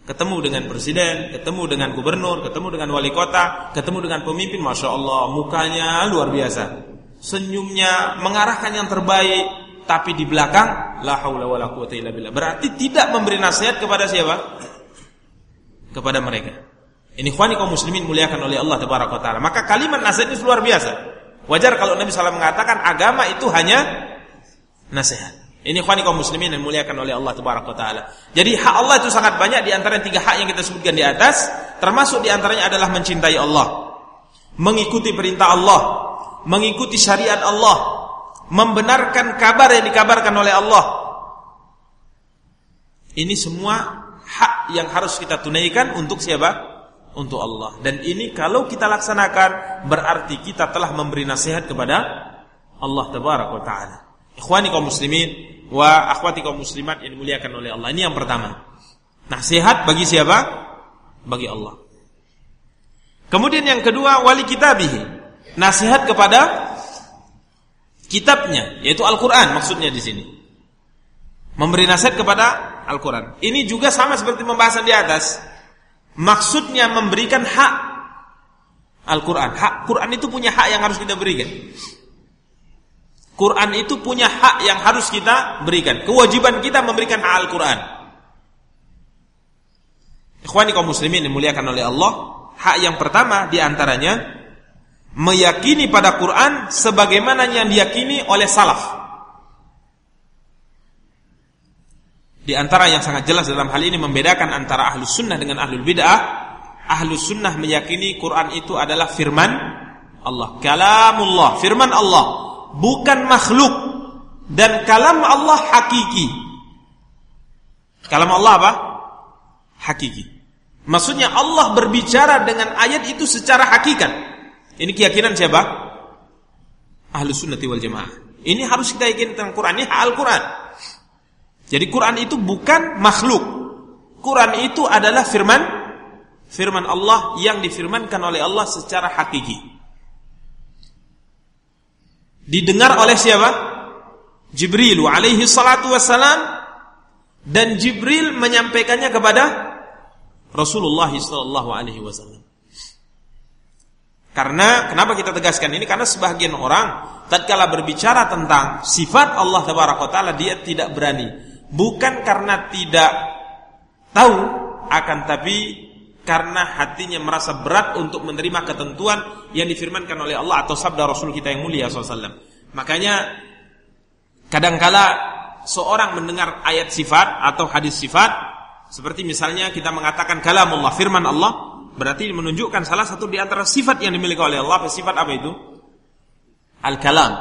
Ketemu dengan presiden, ketemu dengan gubernur, ketemu dengan wali kota, ketemu dengan pemimpin, masya Allah, mukanya luar biasa, senyumnya mengarahkan yang terbaik, tapi di belakang la haula wala quwata illa billah. Berarti tidak memberi nasihat kepada siapa? Kepada mereka. Ini khwani kaum muslimin muliakan oleh Allah tabaraka taala. Maka kalimat nasihat itu luar biasa. Wajar kalau Nabi SAW mengatakan agama itu hanya nasihat. Ini khwani kaum muslimin yang muliakan oleh Allah tabaraka taala. Jadi hak Allah itu sangat banyak di antara tiga hak yang kita sebutkan di atas, termasuk di antaranya adalah mencintai Allah, mengikuti perintah Allah, mengikuti syariat Allah, membenarkan kabar yang dikabarkan oleh Allah. Ini semua hak yang harus kita tunaikan untuk siapa? Untuk Allah. Dan ini kalau kita laksanakan berarti kita telah memberi nasihat kepada Allah tabaraka wa taala. Ikhwani kaum muslimin wa akhwati kaum muslimat yang dimuliakan oleh Allah. Ini yang pertama. Nasihat bagi siapa? Bagi Allah. Kemudian yang kedua wali kitabihi. Nasihat kepada kitabnya yaitu Al-Qur'an maksudnya di sini. Memberi nasihat kepada Al-Qur'an. Ini juga sama seperti pembahasan di atas. Maksudnya memberikan hak Al-Qur'an. Hak Quran itu punya hak yang harus kita berikan. Quran itu punya hak yang harus kita berikan. Kewajiban kita memberikan hak Al-Qur'an. Ikhwani kaum muslimin dimuliakan oleh Allah, hak yang pertama di antaranya meyakini pada Quran sebagaimana yang diyakini oleh salaf. Di antara yang sangat jelas dalam hal ini membedakan antara ahlu sunnah dengan ahlul bid'ah, ahlu sunnah meyakini Quran itu adalah firman Allah, kalamullah, firman Allah, bukan makhluk dan kalam Allah hakiki. Kalam Allah apa? Hakiki. Maksudnya Allah berbicara dengan ayat itu secara hakikat ini keyakinan siapa? Ahlu sunnati wal jamaah. Ini harus kita yakin tentang Quran. Ini Al-Quran. Jadi Quran itu bukan makhluk. Quran itu adalah firman firman Allah yang difirmankan oleh Allah secara hakiki. Didengar oleh siapa? Jibril alaihi salatu wassalam dan Jibril menyampaikannya kepada Rasulullah sallallahu alaihi wasallam. Karena kenapa kita tegaskan ini? Karena sebagian orang tatkala berbicara tentang sifat Allah taala dia tidak berani. Bukan karena tidak tahu akan tapi karena hatinya merasa berat untuk menerima ketentuan yang difirmankan oleh Allah atau sabda Rasul kita yang mulia SAW. Makanya kadangkala seorang mendengar ayat sifat atau hadis sifat seperti misalnya kita mengatakan kalamullah firman Allah berarti menunjukkan salah satu di antara sifat yang dimiliki oleh Allah. Sifat apa itu? Al-kalam.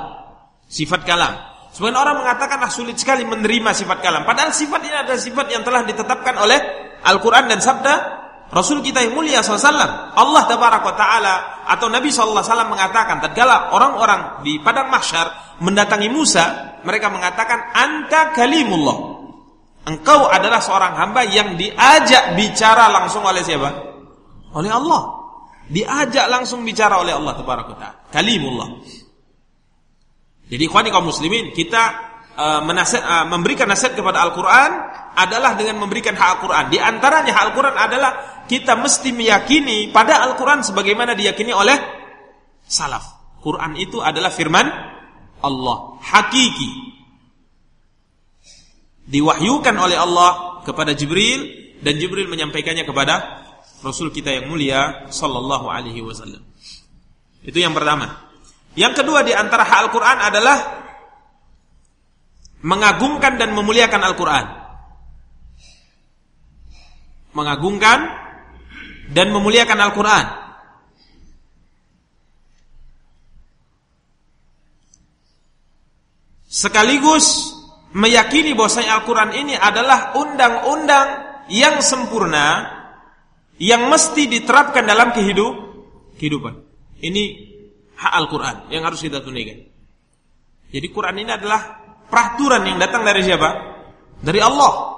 Sifat kalam. Sebagian orang mengatakan ah, sulit sekali menerima sifat kalam. Padahal sifat ini adalah sifat yang telah ditetapkan oleh Al-Quran dan sabda Rasul kita yang mulia SAW. Allah Ta'ala atau Nabi SAW mengatakan, tatkala orang-orang di padang mahsyar mendatangi Musa, mereka mengatakan, Anta kalimullah. Engkau adalah seorang hamba yang diajak bicara langsung oleh siapa? Oleh Allah. Diajak langsung bicara oleh Allah taala. Kalimullah. Jadi ikhwani kaum muslimin, kita uh, menasihat, uh, memberikan nasihat kepada Al-Qur'an adalah dengan memberikan hak Al-Qur'an. Di antaranya hak Al-Qur'an adalah kita mesti meyakini pada Al-Quran sebagaimana diyakini oleh salaf. Quran itu adalah firman Allah, hakiki. Diwahyukan oleh Allah kepada Jibril dan Jibril menyampaikannya kepada Rasul kita yang mulia sallallahu alaihi wasallam. Itu yang pertama. Yang kedua di antara hak Al-Qur'an adalah mengagungkan dan memuliakan Al-Qur'an. Mengagungkan dan memuliakan Al-Qur'an. Sekaligus meyakini bahwasanya Al-Qur'an ini adalah undang-undang yang sempurna yang mesti diterapkan dalam kehidup, kehidupan. Ini hak Al-Quran yang harus kita tunaikan. Jadi Quran ini adalah peraturan yang datang dari siapa? Dari Allah.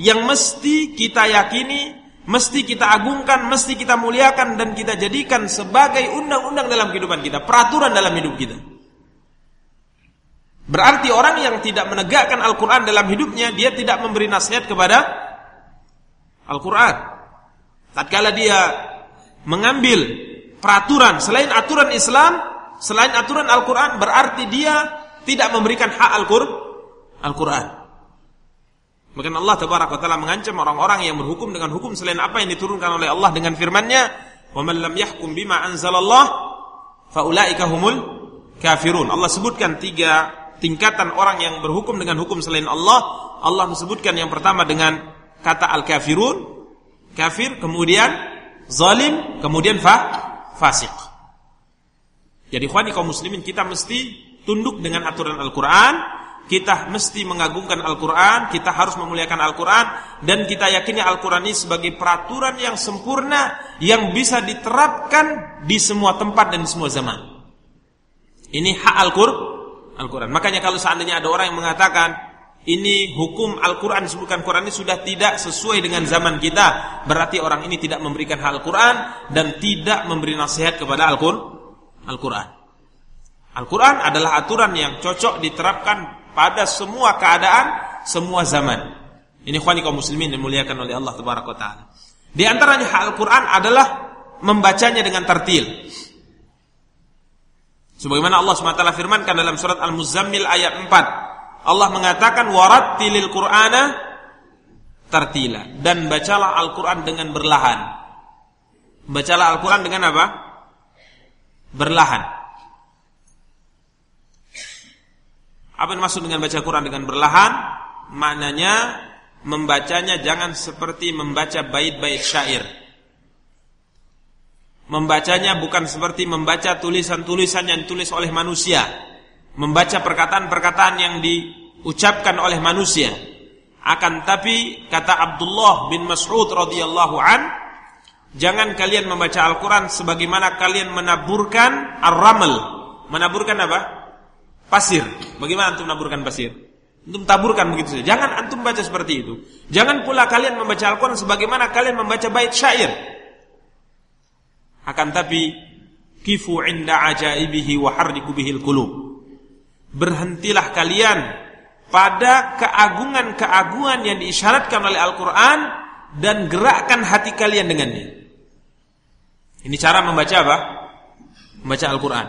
Yang mesti kita yakini, mesti kita agungkan, mesti kita muliakan dan kita jadikan sebagai undang-undang dalam kehidupan kita, peraturan dalam hidup kita. Berarti orang yang tidak menegakkan Al-Quran dalam hidupnya, dia tidak memberi nasihat kepada Al-Quran. Tatkala dia mengambil peraturan selain aturan Islam, selain aturan Al-Qur'an berarti dia tidak memberikan hak Al-Qur'an. Maka Allah tabaraka taala mengancam orang-orang yang berhukum dengan hukum selain apa yang diturunkan oleh Allah dengan firman-Nya, "Wa man lam yahkum bima anzalallah faulaika humul kafirun." Allah sebutkan tiga tingkatan orang yang berhukum dengan hukum selain Allah. Allah menyebutkan yang pertama dengan kata al-kafirun, kafir, kemudian zalim, kemudian fa, fasik. Jadi khwani kaum muslimin kita mesti tunduk dengan aturan Al-Qur'an, kita mesti mengagungkan Al-Qur'an, kita harus memuliakan Al-Qur'an dan kita yakini Al-Qur'an ini sebagai peraturan yang sempurna yang bisa diterapkan di semua tempat dan di semua zaman. Ini hak Al-Qur'an. Makanya kalau seandainya ada orang yang mengatakan ini hukum Al-Quran disebutkan Quran ini sudah tidak sesuai dengan zaman kita. Berarti orang ini tidak memberikan hal Quran dan tidak memberi nasihat kepada Al-Quran. Al-Quran adalah aturan yang cocok diterapkan pada semua keadaan semua zaman. Ini khwani kaum muslimin dimuliakan oleh Allah Taala. Di antaranya hal Al-Quran adalah membacanya dengan tertil. Sebagaimana Allah SWT firmankan dalam surat Al-Muzammil ayat 4 Allah mengatakan warattilil Qur'ana tartila dan bacalah Al-Qur'an dengan berlahan. Bacalah Al-Qur'an dengan apa? Berlahan. Apa yang maksud dengan baca Quran dengan berlahan? Maknanya membacanya jangan seperti membaca bait-bait syair. Membacanya bukan seperti membaca tulisan-tulisan yang ditulis oleh manusia membaca perkataan-perkataan yang diucapkan oleh manusia. Akan tapi kata Abdullah bin Mas'ud radhiyallahu an, jangan kalian membaca Al-Qur'an sebagaimana kalian menaburkan ar-ramal. Menaburkan apa? Pasir. Bagaimana antum menaburkan pasir? Antum taburkan begitu saja. Jangan antum baca seperti itu. Jangan pula kalian membaca Al-Qur'an sebagaimana kalian membaca bait syair. Akan tapi kifu inda ajaibihi wa harriku bihil qulub berhentilah kalian pada keagungan-keagungan yang diisyaratkan oleh Al-Quran dan gerakkan hati kalian dengannya. Ini cara membaca apa? Membaca Al-Quran.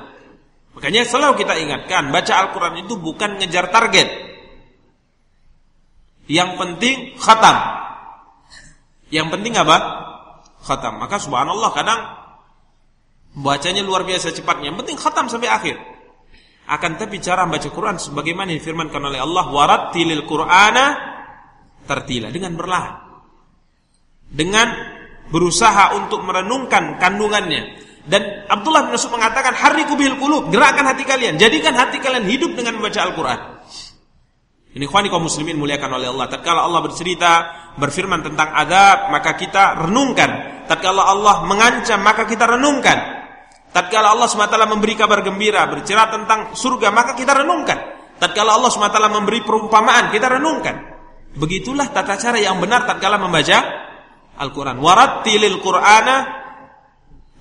Makanya selalu kita ingatkan, baca Al-Quran itu bukan ngejar target. Yang penting khatam. Yang penting apa? Khatam. Maka subhanallah kadang bacanya luar biasa cepatnya. Yang penting khatam sampai akhir. Akan tapi cara membaca Quran sebagaimana difirmankan oleh Allah, warattilil Qur'ana tertila dengan berlahan. Dengan berusaha untuk merenungkan kandungannya. Dan Abdullah bin Mas'ud mengatakan, "Hariku bil qulub," gerakkan hati kalian, jadikan hati kalian hidup dengan membaca Al-Qur'an. Ini khwani kaum muslimin muliakan oleh Allah. Tatkala Allah bercerita, berfirman tentang adab, maka kita renungkan. Tatkala Allah mengancam, maka kita renungkan. Tatkala Allah SWT memberi kabar gembira, bercerita tentang surga, maka kita renungkan. Tatkala Allah SWT memberi perumpamaan, kita renungkan. Begitulah tata cara yang benar tatkala membaca Al-Quran. Warattilil Qur'ana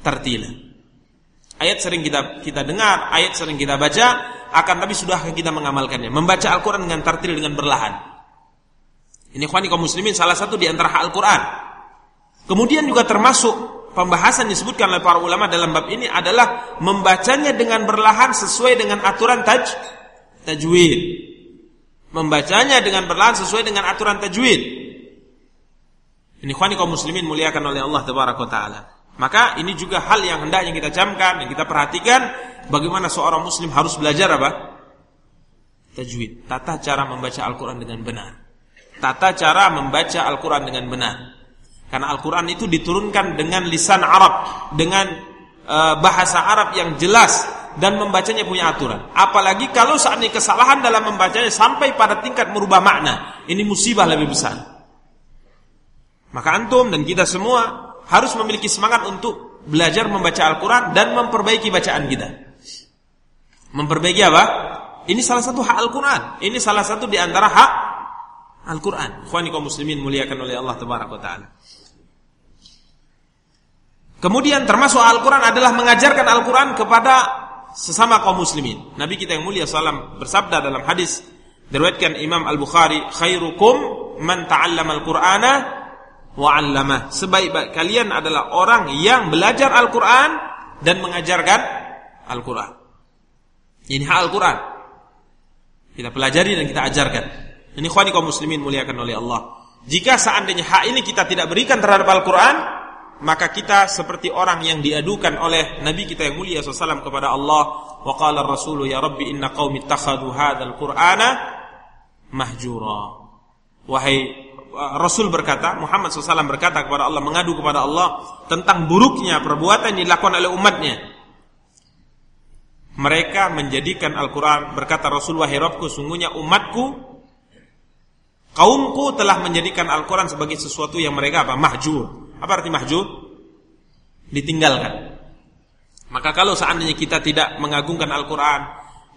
tartila. Ayat sering kita kita dengar, ayat sering kita baca, akan tapi sudah kita mengamalkannya. Membaca Al-Quran dengan tartil, dengan berlahan. Ini khwani kaum muslimin salah satu di antara Al-Quran. Kemudian juga termasuk pembahasan disebutkan oleh para ulama dalam bab ini adalah membacanya dengan berlahan sesuai dengan aturan taj tajwid. Membacanya dengan berlahan sesuai dengan aturan tajwid. Ini khani kaum muslimin muliakan oleh Allah taala. Maka ini juga hal yang hendaknya kita camkan dan kita perhatikan bagaimana seorang muslim harus belajar apa? Tajwid, tata cara membaca Al-Qur'an dengan benar. Tata cara membaca Al-Qur'an dengan benar. Karena Al-Quran itu diturunkan dengan lisan Arab, dengan e, bahasa Arab yang jelas dan membacanya punya aturan. Apalagi kalau saat ini kesalahan dalam membacanya sampai pada tingkat merubah makna, ini musibah lebih besar. Maka antum dan kita semua harus memiliki semangat untuk belajar membaca Al-Quran dan memperbaiki bacaan kita. Memperbaiki apa? Ini salah satu hak Al-Quran. Ini salah satu di antara hak Al-Quran. Khawani kaum muslimin muliakan oleh Allah Taala. Kemudian termasuk Al-Quran adalah mengajarkan Al-Quran kepada sesama kaum muslimin. Nabi kita yang mulia salam bersabda dalam hadis diriwayatkan Imam Al-Bukhari, "Khairukum man ta'allama Al-Qur'ana wa 'allamah." Sebaik-baik kalian adalah orang yang belajar Al-Qur'an dan mengajarkan Al-Qur'an. Ini hak Al-Qur'an. Kita pelajari dan kita ajarkan. Ini khwani kaum muslimin muliakan oleh Allah. Jika seandainya hak ini kita tidak berikan terhadap Al-Qur'an, maka kita seperti orang yang diadukan oleh Nabi kita yang mulia SAW kepada Allah wa qala rasulu ya rabbi inna qaumi ittakhadhu hadzal qur'ana mahjura. Wahai Rasul berkata Muhammad SAW berkata kepada Allah mengadu kepada Allah tentang buruknya perbuatan yang dilakukan oleh umatnya. Mereka menjadikan Al-Quran berkata Rasul wahai Rabbku sungguhnya umatku kaumku telah menjadikan Al-Quran sebagai sesuatu yang mereka apa? Mahjur apa arti mahjub? Ditinggalkan. Maka kalau seandainya kita tidak mengagungkan Al-Quran,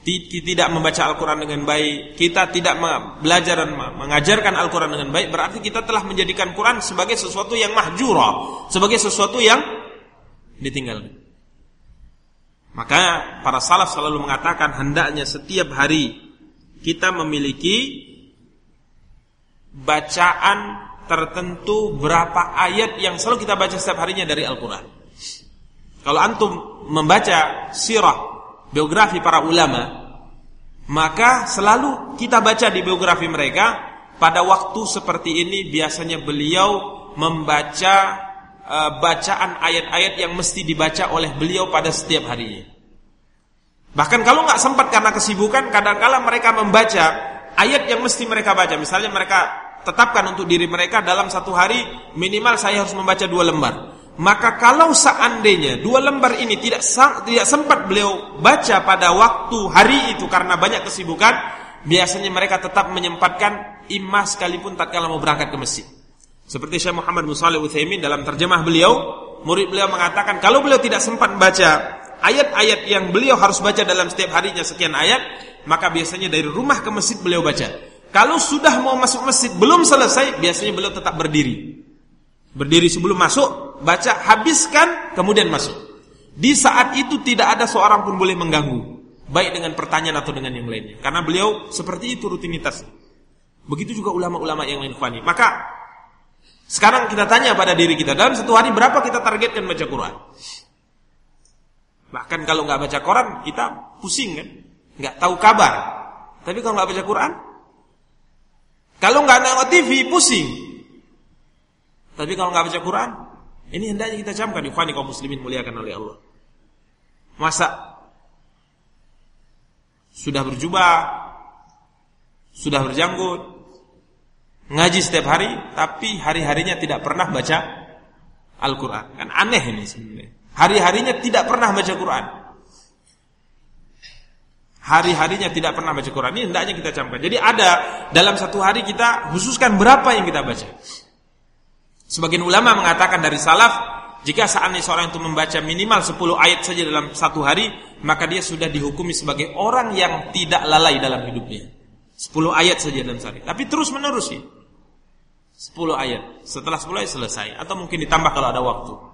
tidak membaca Al-Quran dengan baik, kita tidak belajar dan mengajarkan Al-Quran dengan baik, berarti kita telah menjadikan Quran sebagai sesuatu yang mahjura, sebagai sesuatu yang ditinggalkan. Maka para salaf selalu mengatakan hendaknya setiap hari kita memiliki bacaan tertentu berapa ayat yang selalu kita baca setiap harinya dari Al-Quran. Kalau antum membaca sirah, biografi para ulama, maka selalu kita baca di biografi mereka, pada waktu seperti ini biasanya beliau membaca uh, bacaan ayat-ayat yang mesti dibaca oleh beliau pada setiap harinya. Bahkan kalau nggak sempat karena kesibukan, kadang-kala mereka membaca ayat yang mesti mereka baca. Misalnya mereka tetapkan untuk diri mereka dalam satu hari minimal saya harus membaca dua lembar. Maka kalau seandainya dua lembar ini tidak tidak sempat beliau baca pada waktu hari itu karena banyak kesibukan, biasanya mereka tetap menyempatkan imah sekalipun tak tatkala mau berangkat ke masjid. Seperti Syekh Muhammad Musalih Utsaimin dalam terjemah beliau, murid beliau mengatakan kalau beliau tidak sempat baca ayat-ayat yang beliau harus baca dalam setiap harinya sekian ayat, maka biasanya dari rumah ke masjid beliau baca. Kalau sudah mau masuk masjid belum selesai, biasanya beliau tetap berdiri. Berdiri sebelum masuk, baca, habiskan, kemudian masuk. Di saat itu tidak ada seorang pun boleh mengganggu, baik dengan pertanyaan atau dengan yang lainnya. Karena beliau seperti itu rutinitas. Begitu juga ulama-ulama yang lain fani. Maka sekarang kita tanya pada diri kita, dalam satu hari berapa kita targetkan baca Quran? Bahkan kalau nggak baca Quran, kita pusing kan, nggak tahu kabar. Tapi kalau nggak baca Quran, kalau nggak nengok TV pusing. Tapi kalau nggak baca Quran, ini hendaknya kita camkan ikhwani kaum muslimin muliakan oleh Allah. Masa sudah berjubah, sudah berjanggut, ngaji setiap hari, tapi hari-harinya tidak pernah baca Al-Quran. Kan aneh ini sebenarnya. Hari-harinya tidak pernah baca Quran hari-harinya tidak pernah baca Quran. Ini hendaknya kita camkan. Jadi ada dalam satu hari kita khususkan berapa yang kita baca. Sebagian ulama mengatakan dari salaf, jika seandainya seorang itu membaca minimal 10 ayat saja dalam satu hari, maka dia sudah dihukumi sebagai orang yang tidak lalai dalam hidupnya. 10 ayat saja dalam sehari. Tapi terus menerus ya. 10 ayat. Setelah 10 ayat selesai. Atau mungkin ditambah kalau ada waktu.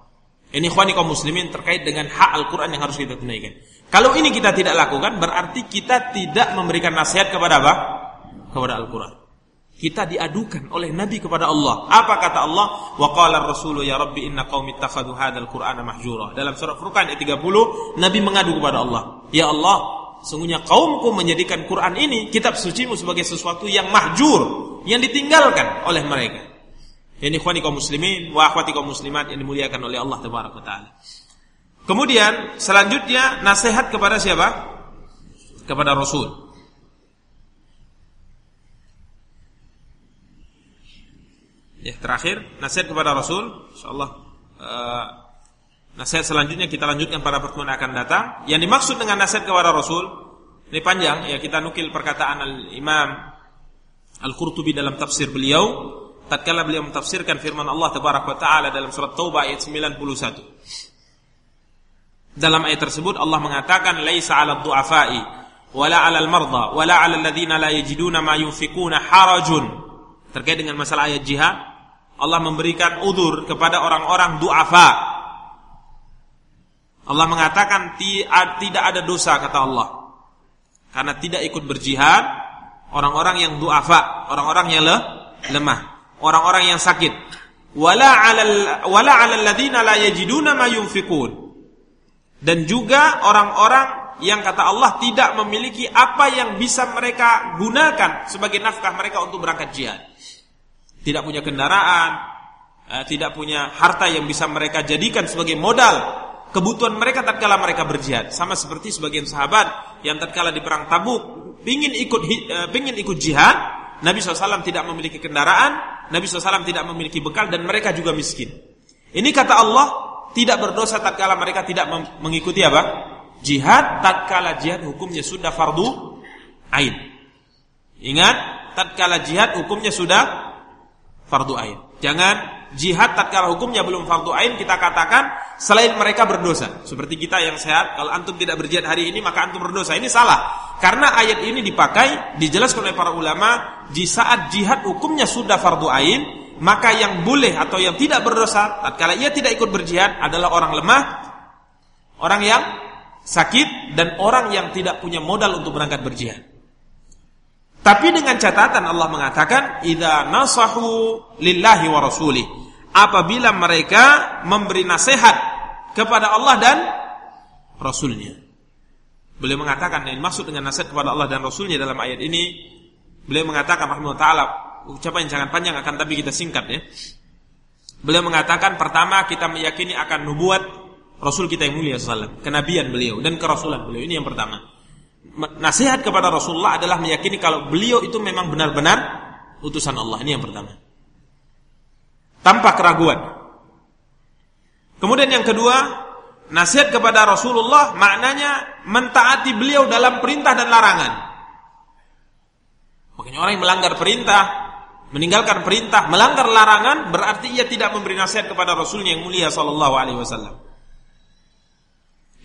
Ini khwani kaum muslimin terkait dengan hak Al-Quran yang harus kita tunaikan. Kalau ini kita tidak lakukan, berarti kita tidak memberikan nasihat kepada apa? Kepada Al-Quran. Kita diadukan oleh Nabi kepada Allah. Apa kata Allah? Wa qala ar-rasulu ya rabbi inna qaumi ittakhadhu hadzal qur'ana mahjura. Dalam surah Furqan ayat 30, Nabi mengadu kepada Allah, "Ya Allah, sungguhnya kaumku menjadikan Quran ini kitab sucimu sebagai sesuatu yang mahjur, yang ditinggalkan oleh mereka." Ini ikhwani kaum muslimin wa akhwati kaum muslimat yang dimuliakan oleh Allah tabaraka taala. Kemudian selanjutnya nasihat kepada siapa? Kepada Rasul. Ya, terakhir nasihat kepada Rasul, insyaallah uh, nasihat selanjutnya kita lanjutkan pada pertemuan akan datang. Yang dimaksud dengan nasihat kepada Rasul ini panjang ya kita nukil perkataan Al-Imam Al-Qurtubi dalam tafsir beliau tatkala beliau mentafsirkan firman Allah tabaraka taala dalam surat Taubah ayat 91. Dalam ayat tersebut Allah mengatakan laisa 'alal du'afa'i wala 'alal marda wala 'alal ladzina la yajiduna ma yunfikuna harajun terkait dengan masalah ayat jihad Allah memberikan udur kepada orang-orang du'afa. Allah mengatakan tidak ada dosa kata Allah. Karena tidak ikut berjihad orang-orang yang du'afa, orang-orang yang le, lemah, orang-orang yang sakit. Wala 'alal la yajiduna ma. Dan juga orang-orang yang kata Allah tidak memiliki apa yang bisa mereka gunakan sebagai nafkah mereka untuk berangkat jihad tidak punya kendaraan, eh, tidak punya harta yang bisa mereka jadikan sebagai modal kebutuhan mereka tatkala mereka berjihad. Sama seperti sebagian sahabat yang tatkala di perang Tabuk ingin ikut uh, ingin ikut jihad, Nabi SAW tidak memiliki kendaraan, Nabi SAW tidak memiliki bekal dan mereka juga miskin. Ini kata Allah tidak berdosa tatkala mereka tidak mengikuti apa? Jihad tatkala jihad hukumnya sudah fardu ain. Ingat, tatkala jihad hukumnya sudah fardu ain. Jangan jihad tatkala hukumnya belum fardu ain kita katakan selain mereka berdosa. Seperti kita yang sehat, kalau antum tidak berjihad hari ini maka antum berdosa. Ini salah. Karena ayat ini dipakai dijelaskan oleh para ulama di saat jihad hukumnya sudah fardu ain, maka yang boleh atau yang tidak berdosa tatkala ia tidak ikut berjihad adalah orang lemah, orang yang sakit dan orang yang tidak punya modal untuk berangkat berjihad. Tapi dengan catatan Allah mengatakan idza nasahu lillahi wa rasuli. Apabila mereka memberi nasihat kepada Allah dan Rasulnya. Beliau mengatakan yang maksud dengan nasihat kepada Allah dan Rasulnya dalam ayat ini beliau mengatakan rahimahullah taala ucapan jangan panjang akan tapi kita singkat ya. Beliau mengatakan pertama kita meyakini akan nubuat Rasul kita yang mulia sallallahu kenabian beliau dan kerasulan beliau ini yang pertama nasihat kepada Rasulullah adalah meyakini kalau beliau itu memang benar-benar utusan Allah. Ini yang pertama. Tanpa keraguan. Kemudian yang kedua, nasihat kepada Rasulullah maknanya mentaati beliau dalam perintah dan larangan. Makanya orang yang melanggar perintah, meninggalkan perintah, melanggar larangan berarti ia tidak memberi nasihat kepada Rasulnya yang mulia sallallahu.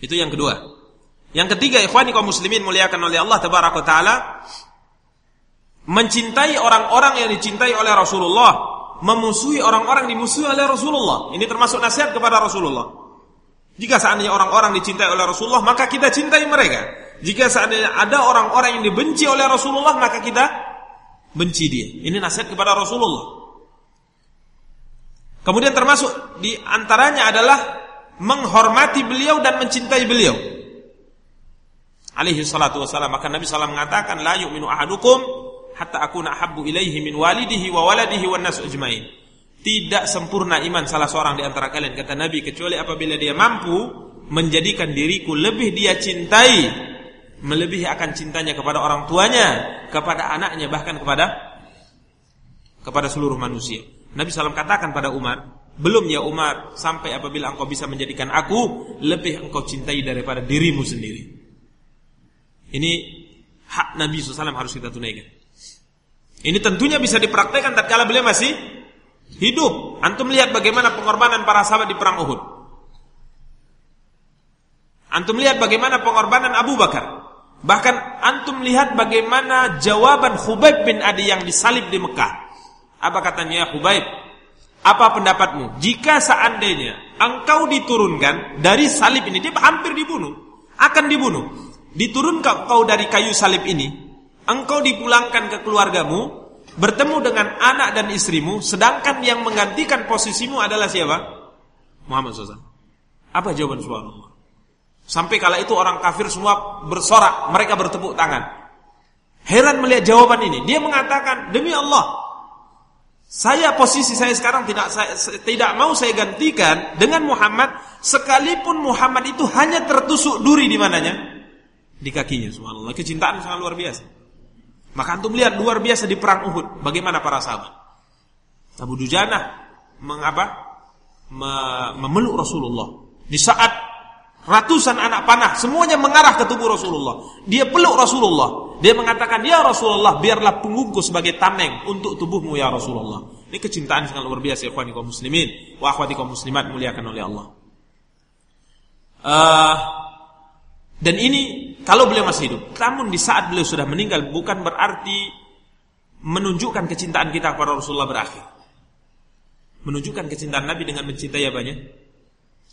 Itu yang kedua. Yang ketiga, ikhwani kaum muslimin muliakan oleh Allah tabaraka taala, mencintai orang-orang yang dicintai oleh Rasulullah, memusuhi orang-orang dimusuhi oleh Rasulullah. Ini termasuk nasihat kepada Rasulullah. Jika seandainya orang-orang dicintai oleh Rasulullah, maka kita cintai mereka. Jika seandainya ada orang-orang yang dibenci oleh Rasulullah, maka kita benci dia. Ini nasihat kepada Rasulullah. Kemudian termasuk di antaranya adalah menghormati beliau dan mencintai beliau alaihi salatu wasallam maka Nabi SAW mengatakan la yu'minu ahadukum hatta akuna ahabbu ilaihi min walidihi wa waladihi wan nas ajmain. Tidak sempurna iman salah seorang di antara kalian kata Nabi kecuali apabila dia mampu menjadikan diriku lebih dia cintai melebihi akan cintanya kepada orang tuanya kepada anaknya bahkan kepada kepada seluruh manusia. Nabi SAW katakan pada Umar belum ya Umar sampai apabila engkau bisa menjadikan aku lebih engkau cintai daripada dirimu sendiri ini hak Nabi SAW harus kita tunaikan. Ini tentunya bisa dipraktekkan tatkala beliau masih hidup. Antum lihat bagaimana pengorbanan para sahabat di perang Uhud. Antum lihat bagaimana pengorbanan Abu Bakar. Bahkan antum lihat bagaimana jawaban Khubaib bin Adi yang disalib di Mekah. Apa katanya Khubaib? Apa pendapatmu? Jika seandainya engkau diturunkan dari salib ini, dia hampir dibunuh. Akan dibunuh diturunkan kau dari kayu salib ini, engkau dipulangkan ke keluargamu, bertemu dengan anak dan istrimu, sedangkan yang menggantikan posisimu adalah siapa? Muhammad SAW. Apa jawaban subhanallah? Sampai kala itu orang kafir semua bersorak, mereka bertepuk tangan. Heran melihat jawaban ini. Dia mengatakan, demi Allah, saya posisi saya sekarang tidak saya, tidak mau saya gantikan dengan Muhammad sekalipun Muhammad itu hanya tertusuk duri di mananya? Di kakinya, subhanallah. Kecintaan sangat luar biasa. Maka antum lihat luar biasa di perang Uhud bagaimana para sahabat. Abu Dujana mengapa? memeluk Rasulullah. Di saat ratusan anak panah semuanya mengarah ke tubuh Rasulullah. Dia peluk Rasulullah. Dia mengatakan, "Ya Rasulullah, biarlah punggungku sebagai tameng untuk tubuhmu ya Rasulullah." Ini kecintaan sangat luar biasa ikhwani kaum muslimin wa akhwati kaum muslimat muliakan oleh Allah. Uh, dan ini kalau beliau masih hidup. Namun di saat beliau sudah meninggal bukan berarti menunjukkan kecintaan kita kepada Rasulullah berakhir. Menunjukkan kecintaan Nabi dengan mencintai apanya?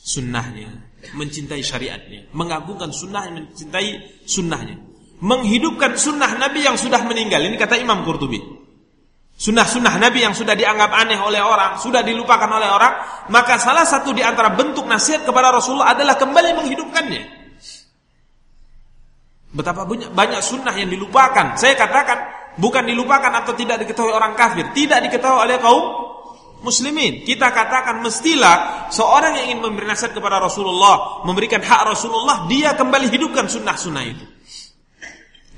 sunnahnya, mencintai syariatnya, mengagungkan sunnah, mencintai sunnahnya, menghidupkan sunnah Nabi yang sudah meninggal. Ini kata Imam Qurtubi. Sunnah-sunnah Nabi yang sudah dianggap aneh oleh orang, sudah dilupakan oleh orang, maka salah satu di antara bentuk nasihat kepada Rasulullah adalah kembali menghidupkannya. Betapa banyak, sunnah yang dilupakan. Saya katakan bukan dilupakan atau tidak diketahui orang kafir, tidak diketahui oleh kaum muslimin. Kita katakan mestilah seorang yang ingin memberi nasihat kepada Rasulullah, memberikan hak Rasulullah, dia kembali hidupkan sunnah-sunnah itu.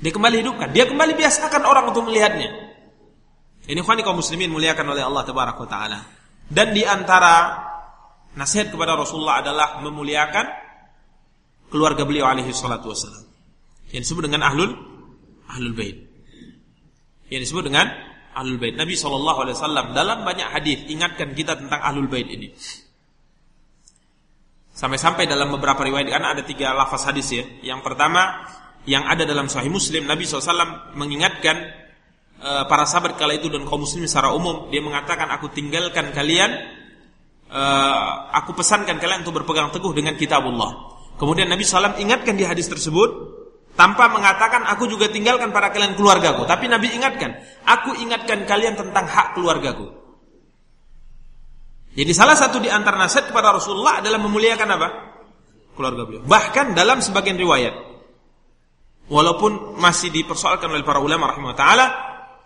Dia kembali hidupkan, dia kembali biasakan orang untuk melihatnya. Ini khani kaum muslimin muliakan oleh Allah tabaraka taala. Dan di antara nasihat kepada Rasulullah adalah memuliakan keluarga beliau alaihi salatu wasallam. Yang disebut dengan ahlul ahlul bait. Yang disebut dengan Ahlul Bait. Nabi SAW dalam banyak hadis ingatkan kita tentang Ahlul Bait ini. Sampai-sampai dalam beberapa riwayat karena ada tiga lafaz hadis ya. Yang pertama yang ada dalam Sahih Muslim Nabi SAW mengingatkan uh, para sahabat kala itu dan kaum muslim secara umum dia mengatakan aku tinggalkan kalian uh, aku pesankan kalian untuk berpegang teguh dengan kitabullah. Kemudian Nabi SAW ingatkan di hadis tersebut tanpa mengatakan aku juga tinggalkan para kalian keluargaku. Tapi Nabi ingatkan, aku ingatkan kalian tentang hak keluargaku. Jadi salah satu di antara nasihat kepada Rasulullah adalah memuliakan apa? Keluarga beliau. Bahkan dalam sebagian riwayat, walaupun masih dipersoalkan oleh para ulama rahimahullah taala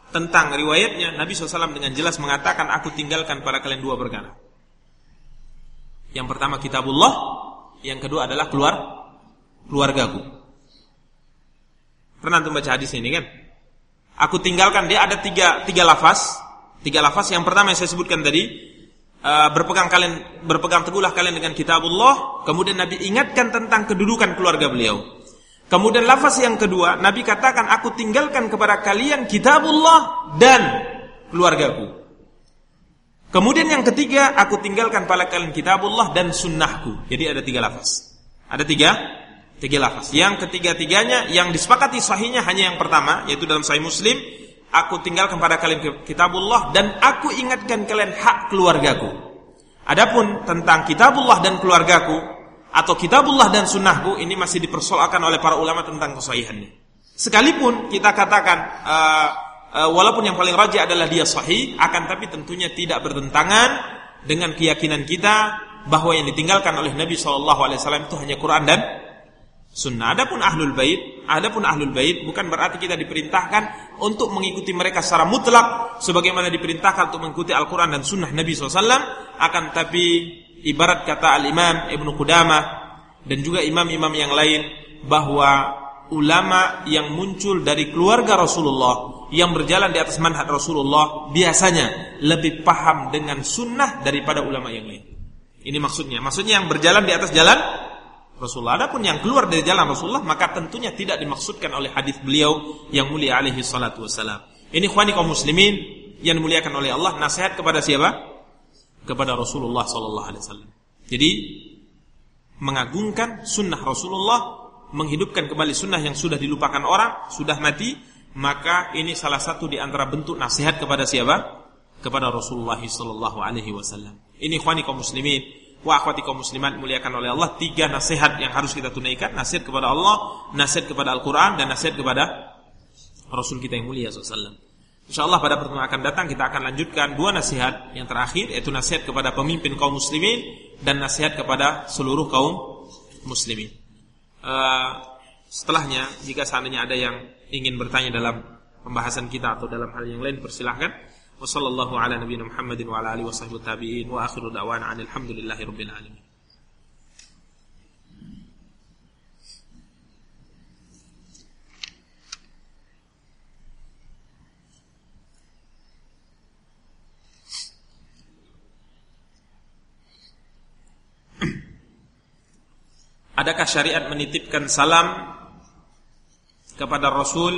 tentang riwayatnya, Nabi SAW dengan jelas mengatakan aku tinggalkan pada kalian dua perkara. Yang pertama kitabullah, yang kedua adalah keluar keluargaku. Pernah tuh baca hadis ini kan? Aku tinggalkan dia ada tiga tiga lafaz, tiga lafaz. Yang pertama yang saya sebutkan tadi, uh, berpegang kalian berpegang teguhlah kalian dengan kitabullah. Kemudian Nabi ingatkan tentang kedudukan keluarga beliau. Kemudian lafaz yang kedua, Nabi katakan aku tinggalkan kepada kalian kitabullah dan keluargaku. Kemudian yang ketiga, aku tinggalkan pada kalian kitabullah dan sunnahku. Jadi ada tiga lafaz. Ada tiga Tiga lafaz. Yang ketiga-tiganya yang disepakati sahihnya hanya yang pertama yaitu dalam Sahih Muslim, aku tinggalkan pada kalian kitabullah dan aku ingatkan kalian hak keluargaku. Adapun tentang kitabullah dan keluargaku atau kitabullah dan sunnahku ini masih dipersoalkan oleh para ulama tentang kesahihannya. Sekalipun kita katakan uh, uh, walaupun yang paling rajih adalah dia sahih, akan tapi tentunya tidak bertentangan dengan keyakinan kita bahwa yang ditinggalkan oleh Nabi SAW itu hanya Quran dan sunnah. Adapun ahlul bait, adapun ahlul bait bukan berarti kita diperintahkan untuk mengikuti mereka secara mutlak sebagaimana diperintahkan untuk mengikuti Al-Qur'an dan sunnah Nabi SAW akan tapi ibarat kata Al-Imam Ibnu Qudamah dan juga imam-imam yang lain bahwa ulama yang muncul dari keluarga Rasulullah yang berjalan di atas manhaj Rasulullah biasanya lebih paham dengan sunnah daripada ulama yang lain. Ini maksudnya. Maksudnya yang berjalan di atas jalan Rasulullah. Adapun yang keluar dari jalan Rasulullah maka tentunya tidak dimaksudkan oleh hadis beliau yang mulia alaihi salatu wassalam. Ini khwani kaum muslimin yang dimuliakan oleh Allah nasihat kepada siapa? Kepada Rasulullah sallallahu alaihi wasallam. Jadi mengagungkan sunnah Rasulullah, menghidupkan kembali sunnah yang sudah dilupakan orang, sudah mati, maka ini salah satu di antara bentuk nasihat kepada siapa? Kepada Rasulullah sallallahu alaihi wasallam. Ini khwani kaum muslimin wa akhwati kaum muslimat muliakan oleh Allah tiga nasihat yang harus kita tunaikan nasihat kepada Allah nasihat kepada Al-Quran dan nasihat kepada Rasul kita yang mulia SAW Insyaallah pada pertemuan akan datang kita akan lanjutkan dua nasihat yang terakhir yaitu nasihat kepada pemimpin kaum muslimin dan nasihat kepada seluruh kaum muslimin. Uh, setelahnya jika seandainya ada yang ingin bertanya dalam pembahasan kita atau dalam hal yang lain persilahkan. Ala nabiyina Muhammadin wa ala alihi washabbihi tabi'in wa akhiru da'wana alhamdulillahi rabbil alamin. Adakah syariat menitipkan salam kepada Rasul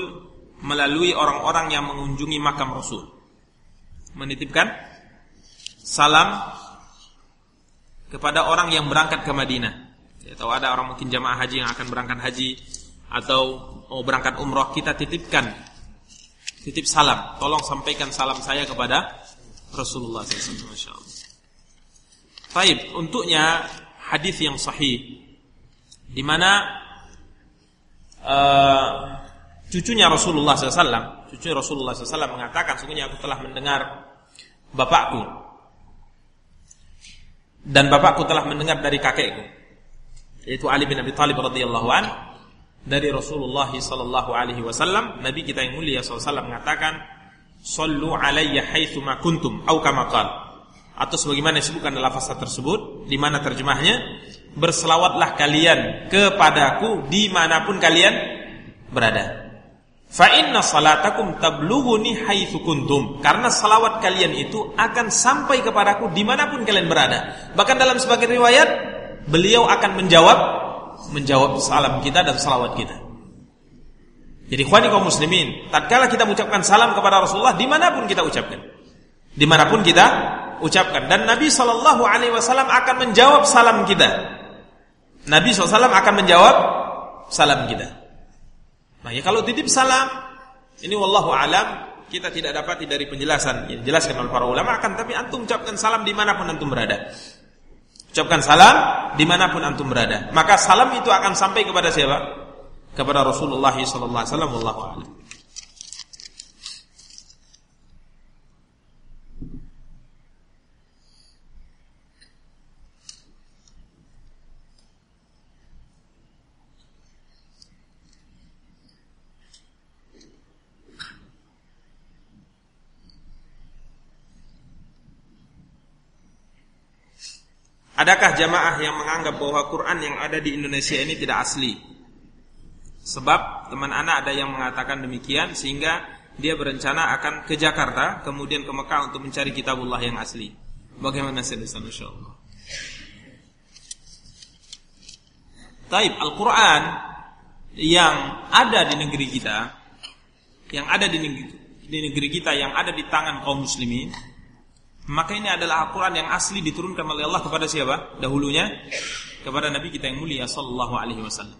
melalui orang-orang yang mengunjungi makam Rasul? Menitipkan salam kepada orang yang berangkat ke Madinah. Tahu ada orang mungkin jamaah haji yang akan berangkat haji atau mau berangkat umroh, kita titipkan titip salam. Tolong sampaikan salam saya kepada Rasulullah SAW. Baik, untuknya hadis yang sahih di mana uh, cucunya Rasulullah SAW, cucu Rasulullah SAW mengatakan, sungguhnya aku telah mendengar bapakku. Dan bapakku telah mendengar dari kakekku, yaitu Ali bin Abi Thalib radhiyallahu an dari Rasulullah sallallahu alaihi wasallam, Nabi kita yang mulia SAW mengatakan, "Sallu alayya haitsu ma kuntum" atau kama Atau sebagaimana disebutkan dalam fasal tersebut, di mana terjemahnya, berselawatlah kalian kepadaku di mana pun kalian berada. Fa inna salatakum tablughuni haitsu kuntum. Karena salawat kalian itu akan sampai kepadaku di mana pun kalian berada. Bahkan dalam sebagian riwayat beliau akan menjawab menjawab salam kita dan salawat kita. Jadi khwani kaum muslimin, tatkala kita mengucapkan salam kepada Rasulullah di mana pun kita ucapkan, di mana pun kita ucapkan, dan Nabi Shallallahu Alaihi Wasallam akan menjawab salam kita. Nabi SAW akan menjawab salam kita. Nah, ya kalau titip salam, ini wallahu alam kita tidak dapat dari penjelasan yang dijelaskan oleh para ulama akan tapi antum ucapkan salam di mana pun antum berada. Ucapkan salam di mana pun antum berada. Maka salam itu akan sampai kepada siapa? Kepada Rasulullah SAW. Wallahu a'lam. Adakah jamaah yang menganggap bahwa Quran yang ada di Indonesia ini tidak asli? Sebab teman anak ada yang mengatakan demikian sehingga dia berencana akan ke Jakarta kemudian ke Mekah untuk mencari kitabullah yang asli. Bagaimana saya insyaallah? Taib Al-Quran yang ada di negeri kita, yang ada di negeri, di negeri kita, yang ada di tangan kaum muslimin, maka ini adalah Al-Quran yang asli diturunkan oleh Allah kepada siapa? Dahulunya kepada Nabi kita yang mulia Sallallahu Alaihi Wasallam.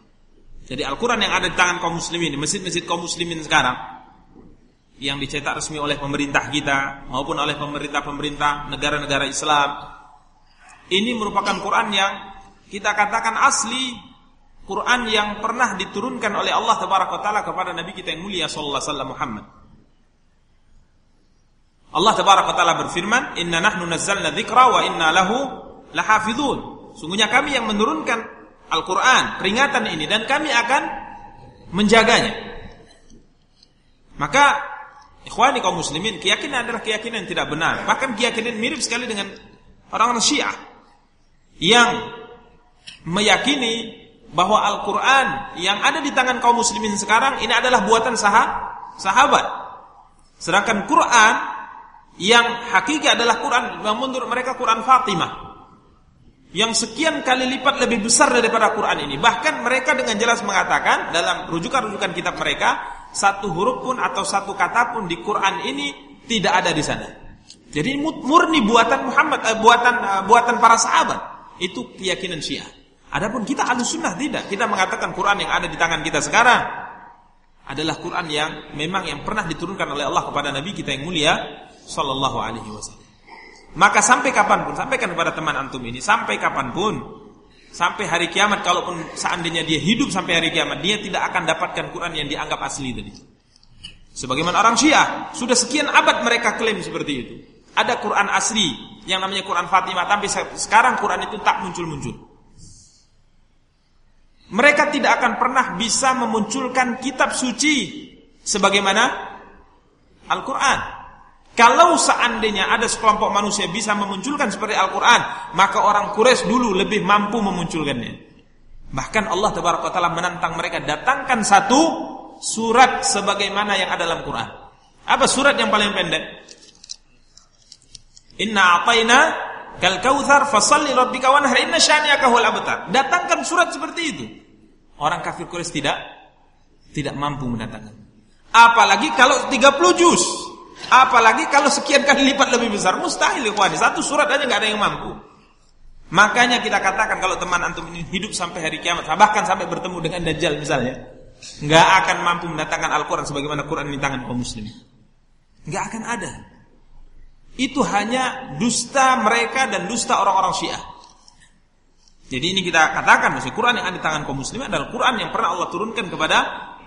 Jadi Al-Quran yang ada di tangan kaum muslimin, masjid-masjid kaum muslimin sekarang, yang dicetak resmi oleh pemerintah kita maupun oleh pemerintah-pemerintah negara-negara Islam, ini merupakan Quran yang kita katakan asli Quran yang pernah diturunkan oleh Allah Taala kepada Nabi kita yang mulia Sallallahu Alaihi Wasallam Muhammad. Allah taala berfirman, "Inna nahnu nazzalna dzikra wa inna lahu lahafizun." Sungguhnya kami yang menurunkan Al-Qur'an, peringatan ini dan kami akan menjaganya. Maka ikhwani kaum muslimin, keyakinan adalah keyakinan yang tidak benar. Bahkan keyakinan mirip sekali dengan orang-orang Syiah yang meyakini bahwa Al-Qur'an yang ada di tangan kaum muslimin sekarang ini adalah buatan sahabat. Sedangkan Quran yang hakiki adalah Quran menurut mereka Quran Fatimah yang sekian kali lipat lebih besar daripada Quran ini. Bahkan mereka dengan jelas mengatakan dalam rujukan-rujukan kitab mereka satu huruf pun atau satu kata pun di Quran ini tidak ada di sana. Jadi murni buatan Muhammad, eh, buatan eh, buatan para sahabat. Itu keyakinan Syiah. Adapun kita Ahlussunnah tidak. Kita mengatakan Quran yang ada di tangan kita sekarang adalah Quran yang memang yang pernah diturunkan oleh Allah kepada Nabi kita yang mulia Sallallahu Alaihi Wasallam. Maka sampai kapan pun, sampaikan kepada teman antum ini, sampai kapan pun, sampai hari kiamat, kalaupun seandainya dia hidup sampai hari kiamat, dia tidak akan dapatkan Quran yang dianggap asli tadi. Sebagaimana orang Syiah, sudah sekian abad mereka klaim seperti itu. Ada Quran asli yang namanya Quran Fatimah, tapi sekarang Quran itu tak muncul-muncul. Mereka tidak akan pernah bisa memunculkan kitab suci sebagaimana Al-Quran. Kalau seandainya ada sekelompok manusia bisa memunculkan seperti Al-Quran, maka orang Quraisy dulu lebih mampu memunculkannya. Bahkan Allah Taala menantang mereka datangkan satu surat sebagaimana yang ada dalam Quran. Apa surat yang paling pendek? Inna ataina kal kautsar fasalli rabbika wanhar inna syani'aka huwal abtar. Datangkan surat seperti itu. Orang kafir Quraisy tidak tidak mampu mendatangkan. Apalagi kalau 30 juz. Apalagi kalau sekian kali lipat lebih besar. Mustahil ikhwani. Satu surat aja nggak ada yang mampu. Makanya kita katakan kalau teman antum ini hidup sampai hari kiamat, bahkan sampai bertemu dengan Dajjal misalnya, nggak akan mampu mendatangkan Al-Quran sebagaimana Quran di tangan kaum muslimin. Nggak akan ada. Itu hanya dusta mereka dan dusta orang-orang Syiah. Jadi ini kita katakan Quran yang ada di tangan kaum muslimin adalah Quran yang pernah Allah turunkan kepada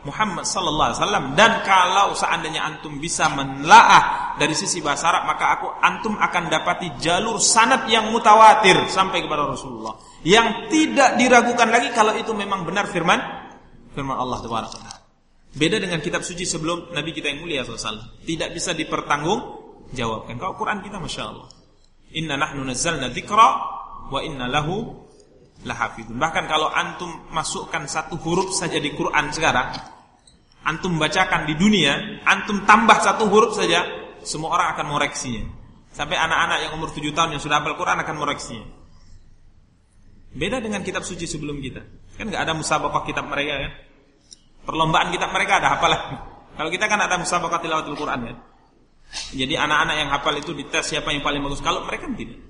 Muhammad sallallahu alaihi wasallam dan kalau seandainya antum bisa menelaah dari sisi bahasa Arab maka aku antum akan dapati jalur sanad yang mutawatir sampai kepada Rasulullah yang tidak diragukan lagi kalau itu memang benar firman firman Allah tabaraka Beda dengan kitab suci sebelum Nabi kita yang mulia SAW. Tidak bisa dipertanggung jawabkan. Kalau Quran kita Masya Allah. Inna nahnu nazzalna dzikra wa inna lahu lahafidun. Bahkan kalau antum masukkan satu huruf saja di Quran sekarang, antum bacakan di dunia, antum tambah satu huruf saja, semua orang akan mengoreksinya. Sampai anak-anak yang umur tujuh tahun yang sudah hafal Quran akan mengoreksinya. Beda dengan kitab suci sebelum kita. Kan nggak ada musabaqah kitab mereka kan? Perlombaan kitab mereka ada hafalan. Kalau kita kan ada musabaqah tilawatul Quran ya. Jadi anak-anak yang hafal itu dites siapa yang paling bagus. Kalau mereka tidak.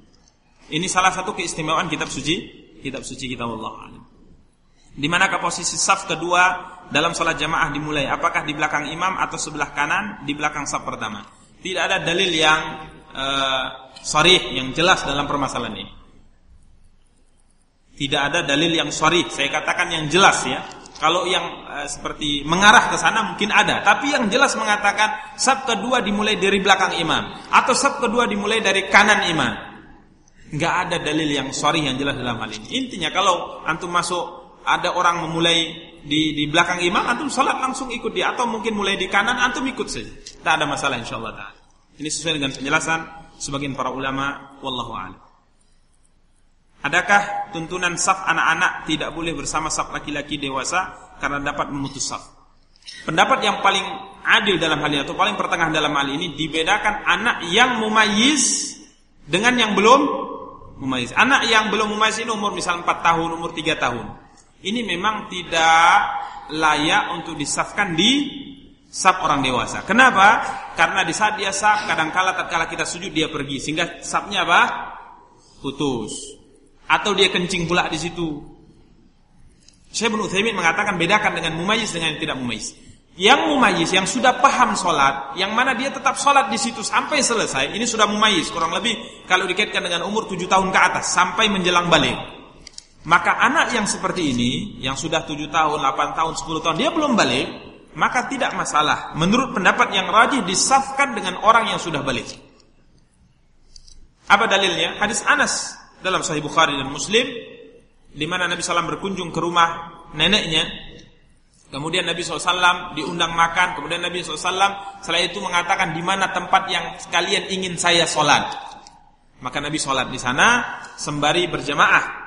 Ini salah satu keistimewaan kitab suci, kitab suci kita Allah. Di manakah posisi saf kedua dalam salat jamaah dimulai? Apakah di belakang imam atau sebelah kanan di belakang saf pertama? Tidak ada dalil yang uh, sorry yang jelas dalam permasalahan ini. Tidak ada dalil yang sorry. Saya katakan yang jelas ya. Kalau yang e, seperti mengarah ke sana mungkin ada, tapi yang jelas mengatakan sab kedua dimulai dari belakang imam atau sab kedua dimulai dari kanan imam. Enggak ada dalil yang sorry yang jelas dalam hal ini. Intinya kalau antum masuk ada orang memulai di di belakang imam, antum salat langsung ikut dia atau mungkin mulai di kanan antum ikut saja. Tidak ada masalah insyaallah taala. Ini sesuai dengan penjelasan sebagian para ulama wallahu a'lam. Adakah tuntunan saf anak-anak tidak boleh bersama saf laki-laki dewasa karena dapat memutus saf? Pendapat yang paling adil dalam hal ini atau paling pertengahan dalam hal ini dibedakan anak yang mumayyiz dengan yang belum mumayyiz. Anak yang belum mumayyiz ini umur misal 4 tahun, umur 3 tahun. Ini memang tidak layak untuk disafkan di saf orang dewasa. Kenapa? Karena di saat dia saf kadang-kala tatkala kita sujud dia pergi sehingga safnya apa? putus atau dia kencing pula di situ. Saya bin Utsaimin mengatakan bedakan dengan mumayyiz dengan yang tidak mumayyiz. Yang mumayyiz yang sudah paham sholat, yang mana dia tetap sholat di situ sampai selesai, ini sudah mumayyiz kurang lebih kalau dikaitkan dengan umur 7 tahun ke atas sampai menjelang balik. Maka anak yang seperti ini, yang sudah 7 tahun, 8 tahun, 10 tahun, dia belum balik, maka tidak masalah. Menurut pendapat yang rajih disafkan dengan orang yang sudah balik. Apa dalilnya? Hadis Anas dalam Sahih Bukhari dan Muslim di mana Nabi SAW berkunjung ke rumah neneknya kemudian Nabi SAW diundang makan kemudian Nabi SAW setelah itu mengatakan di mana tempat yang kalian ingin saya sholat maka Nabi sholat di sana sembari berjamaah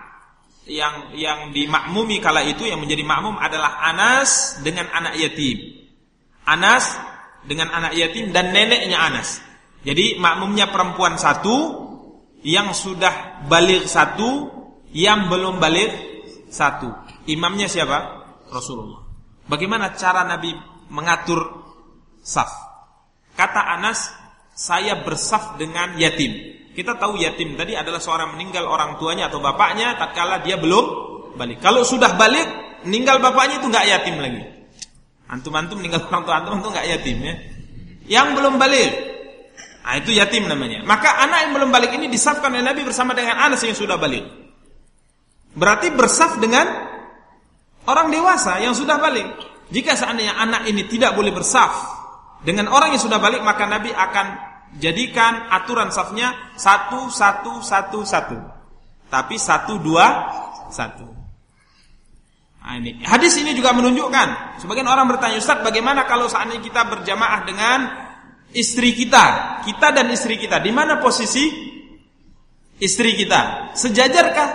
yang yang dimakmumi kala itu yang menjadi makmum adalah Anas dengan anak yatim Anas dengan anak yatim dan neneknya Anas jadi makmumnya perempuan satu yang sudah balik satu, yang belum balik satu. Imamnya siapa? Rasulullah. Bagaimana cara Nabi mengatur saf? Kata Anas, saya bersaf dengan yatim. Kita tahu yatim tadi adalah seorang meninggal orang tuanya atau bapaknya tatkala dia belum balik. Kalau sudah balik, meninggal bapaknya itu nggak yatim lagi. Antum-antum meninggal orang tua antum itu nggak yatim ya. Yang belum balik, Nah, itu yatim namanya. Maka anak yang belum balik ini disafkan oleh Nabi bersama dengan anak yang sudah balik. Berarti bersaf dengan orang dewasa yang sudah balik. Jika seandainya anak ini tidak boleh bersaf, dengan orang yang sudah balik maka Nabi akan jadikan aturan safnya satu satu satu satu. Tapi satu dua satu. Nah, ini. Hadis ini juga menunjukkan sebagian orang bertanya Ustaz bagaimana kalau seandainya kita berjamaah dengan istri kita, kita dan istri kita, di mana posisi istri kita? Sejajarkah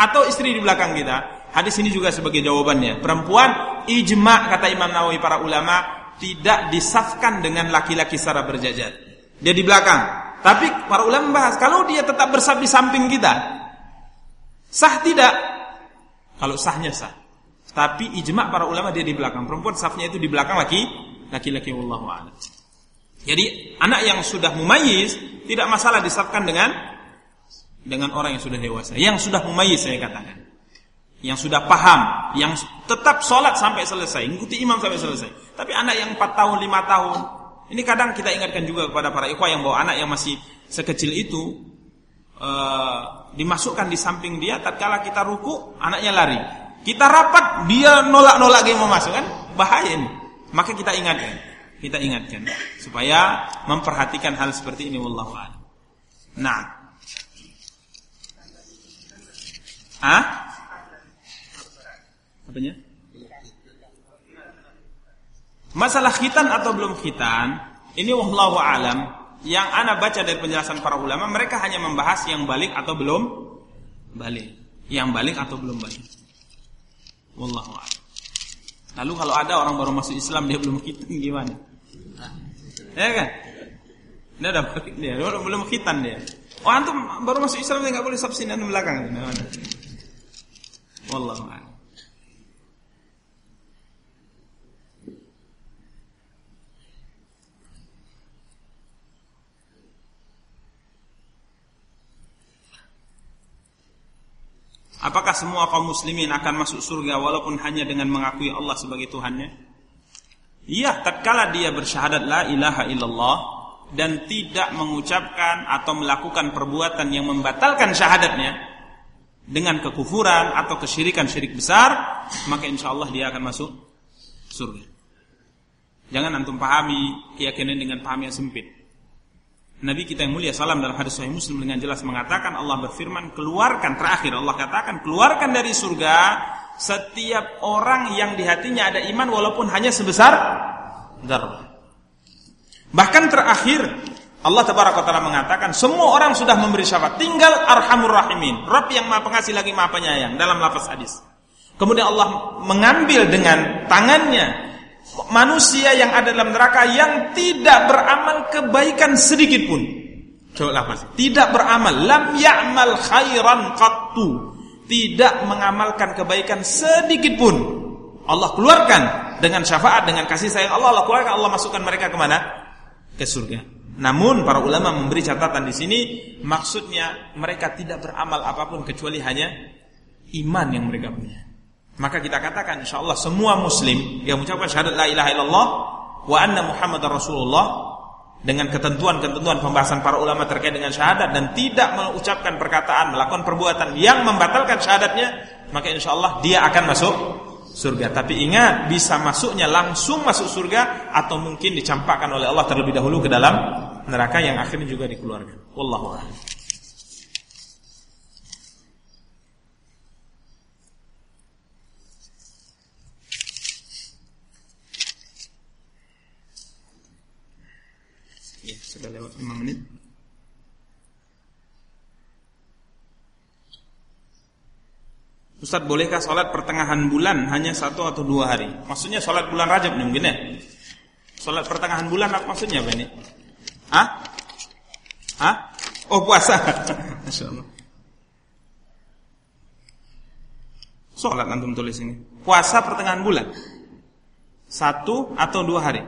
atau istri di belakang kita? Hadis ini juga sebagai jawabannya. Perempuan ijma kata Imam Nawawi para ulama tidak disafkan dengan laki-laki secara berjajar. Dia di belakang. Tapi para ulama membahas kalau dia tetap bersaf di samping kita, sah tidak? Kalau sahnya sah. Tapi ijma para ulama dia di belakang. Perempuan safnya itu di belakang laki laki-laki wallahu a'lam. Jadi anak yang sudah mumayyiz tidak masalah disafkan dengan dengan orang yang sudah dewasa. Yang sudah mumayyiz saya katakan. Yang sudah paham, yang tetap sholat sampai selesai, ikuti imam sampai selesai. Tapi anak yang 4 tahun, 5 tahun, ini kadang kita ingatkan juga kepada para ikhwah yang bawa anak yang masih sekecil itu, uh, dimasukkan di samping dia, tatkala kita ruku, anaknya lari. Kita rapat, dia nolak-nolak dia mau masuk kan? Bahaya ini. Maka kita ingatkan, kita ingatkan supaya memperhatikan hal seperti ini wallahu a'lam. Nah. Ah? Apanya? Masalah khitan atau belum khitan, ini wallahu alam yang ana baca dari penjelasan para ulama, mereka hanya membahas yang balik atau belum balik. Yang balik atau belum balik. Wallahu a'lam. Lalu kalau ada orang baru masuk Islam dia belum khitan gimana? Ya kan? Dia udah dia belum, belum khitan dia. Oh antum baru masuk Islam dia nggak boleh subsidian belakang. Wallahu a'lam. Apakah semua kaum muslimin akan masuk surga walaupun hanya dengan mengakui Allah sebagai Tuhannya? Iya, tatkala dia bersyahadat la ilaha illallah dan tidak mengucapkan atau melakukan perbuatan yang membatalkan syahadatnya dengan kekufuran atau kesyirikan syirik besar, maka insya Allah dia akan masuk surga. Jangan antum pahami keyakinan dengan paham yang sempit. Nabi kita yang mulia salam dalam hadis sahih Muslim dengan jelas mengatakan Allah berfirman keluarkan terakhir Allah katakan keluarkan dari surga setiap orang yang di hatinya ada iman walaupun hanya sebesar darah. Bahkan terakhir Allah taala mengatakan semua orang sudah memberi syafaat tinggal arhamur rahimin Rabb yang Maha Pengasih lagi Maha Penyayang dalam lafaz hadis. Kemudian Allah mengambil dengan tangannya manusia yang ada dalam neraka yang tidak beramal kebaikan sedikit pun. Coba mas. Tidak beramal, lam ya'mal khairan qattu. Tidak mengamalkan kebaikan sedikit pun. Allah keluarkan dengan syafaat, dengan kasih sayang Allah, Allah keluarkan, Allah masukkan mereka ke mana? Ke surga. Namun para ulama memberi catatan di sini, maksudnya mereka tidak beramal apa pun kecuali hanya iman yang mereka punya. Maka kita katakan insya Allah semua muslim yang mengucapkan syahadat la ilaha illallah wa anna muhammad rasulullah dengan ketentuan-ketentuan pembahasan para ulama terkait dengan syahadat dan tidak mengucapkan perkataan, melakukan perbuatan yang membatalkan syahadatnya, maka insya Allah dia akan masuk surga. Tapi ingat, bisa masuknya langsung masuk surga atau mungkin dicampakkan oleh Allah terlebih dahulu ke dalam neraka yang akhirnya juga dikeluarkan. Wallahu a'lam. Sudah lewat 5 menit. Ustaz bolehkah sholat pertengahan bulan hanya satu atau dua hari? Maksudnya sholat bulan Rajab nih mungkin ya? Sholat pertengahan bulan apa maksudnya apa ini? Hah? Hah? Oh puasa. Masya Allah. Sholat antum tulis ini. Puasa pertengahan bulan. Satu atau dua hari?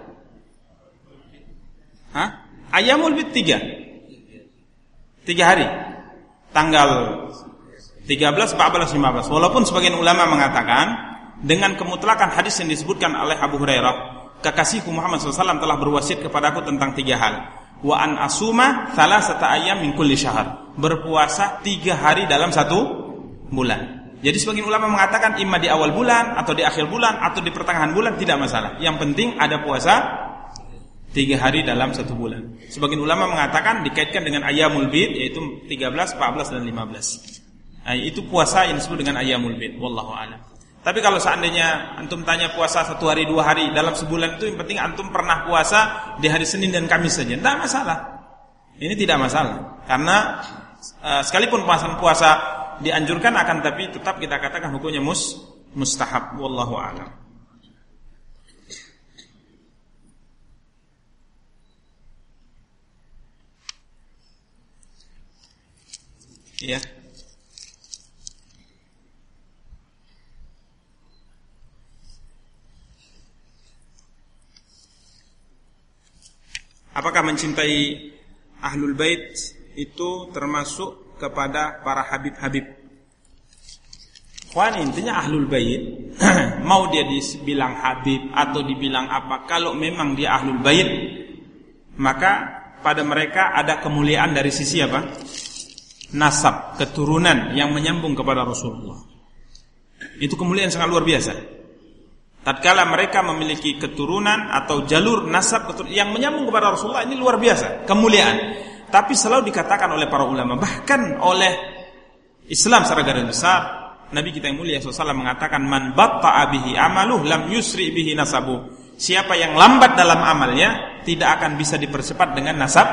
Hah? Ayamul bid tiga. Tiga hari. Tanggal 13, 14, 15 Walaupun sebagian ulama mengatakan Dengan kemutlakan hadis yang disebutkan oleh Abu Hurairah Kekasihku Muhammad SAW telah berwasiat kepadaku tentang tiga hal. Wa an asuma salah sata ayam min kulli syahar Berpuasa tiga hari dalam satu bulan. Jadi sebagian ulama mengatakan imma di awal bulan atau di akhir bulan atau di pertengahan bulan tidak masalah. Yang penting ada puasa tiga hari dalam satu bulan. Sebagian ulama mengatakan dikaitkan dengan ayamul bid yaitu 13, 14 dan 15. Nah, itu puasa yang disebut dengan ayamul bid. Wallahu a'lam. Tapi kalau seandainya antum tanya puasa satu hari dua hari dalam sebulan itu yang penting antum pernah puasa di hari Senin dan Kamis saja, tidak masalah. Ini tidak masalah karena uh, sekalipun puasa puasa dianjurkan akan tapi tetap kita katakan hukumnya mus mustahab. Wallahu a'lam. Ya. Apakah mencintai Ahlul Bait itu termasuk kepada para habib-habib? Wan intinya Ahlul Bait mau dia dibilang habib atau dibilang apa kalau memang dia Ahlul Bait maka pada mereka ada kemuliaan dari sisi apa? Nasab, keturunan yang menyambung kepada Rasulullah. Itu kemuliaan sangat luar biasa. Tatkala mereka memiliki keturunan atau jalur nasab yang menyambung kepada Rasulullah ini luar biasa, kemuliaan. Tapi selalu dikatakan oleh para ulama, bahkan oleh Islam secara garis besar, Nabi kita yang mulia SAW mengatakan man batta'a bihi amaluh lam yusri bihi nasabu. Siapa yang lambat dalam amalnya tidak akan bisa dipercepat dengan nasab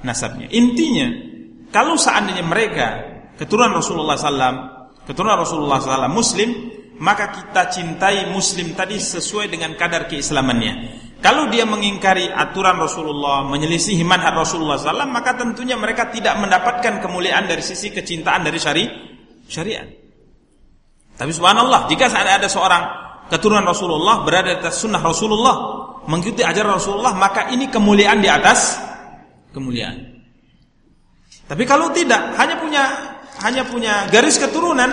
nasabnya. Intinya kalau seandainya mereka keturunan Rasulullah SAW, keturunan Rasulullah SAW Muslim, maka kita cintai Muslim tadi sesuai dengan kadar keislamannya. Kalau dia mengingkari aturan Rasulullah, menyelisihi manhaj Rasulullah SAW, maka tentunya mereka tidak mendapatkan kemuliaan dari sisi kecintaan dari syari syariat. Tapi subhanallah, jika ada seorang keturunan Rasulullah berada di atas sunnah Rasulullah, mengikuti ajaran Rasulullah, maka ini kemuliaan di atas kemuliaan. Tapi kalau tidak, hanya punya hanya punya garis keturunan,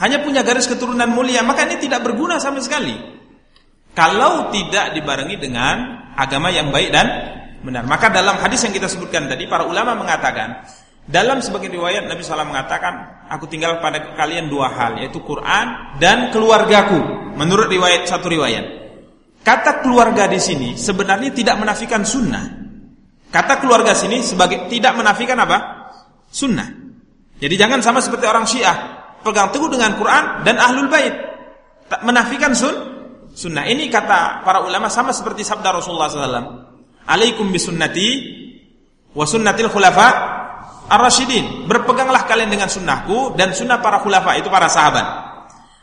hanya punya garis keturunan mulia, maka ini tidak berguna sama sekali. Kalau tidak dibarengi dengan agama yang baik dan benar. Maka dalam hadis yang kita sebutkan tadi, para ulama mengatakan, dalam sebagian riwayat Nabi SAW mengatakan, aku tinggal pada kalian dua hal, yaitu Quran dan keluargaku. Menurut riwayat satu riwayat. Kata keluarga di sini sebenarnya tidak menafikan sunnah. Kata keluarga sini sebagai tidak menafikan apa? Sunnah. Jadi jangan sama seperti orang Syiah, pegang teguh dengan Quran dan Ahlul Bait. Menafikan sun sunnah. Ini kata para ulama sama seperti sabda Rasulullah SAW. Alaikum bisunnati wa sunnatil khulafa ar-rasyidin. Berpeganglah kalian dengan sunnahku dan sunnah para khulafa itu para sahabat.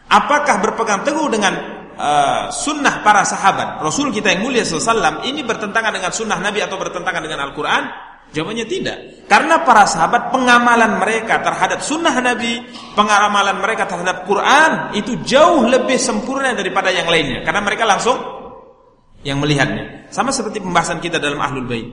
Apakah berpegang teguh dengan uh, sunnah para sahabat Rasul kita yang mulia SAW ini bertentangan dengan sunnah Nabi atau bertentangan dengan Al-Quran? Jawabannya tidak. Karena para sahabat pengamalan mereka terhadap sunnah Nabi, pengamalan mereka terhadap Quran itu jauh lebih sempurna daripada yang lainnya. Karena mereka langsung yang melihatnya. Sama seperti pembahasan kita dalam Ahlul Bait.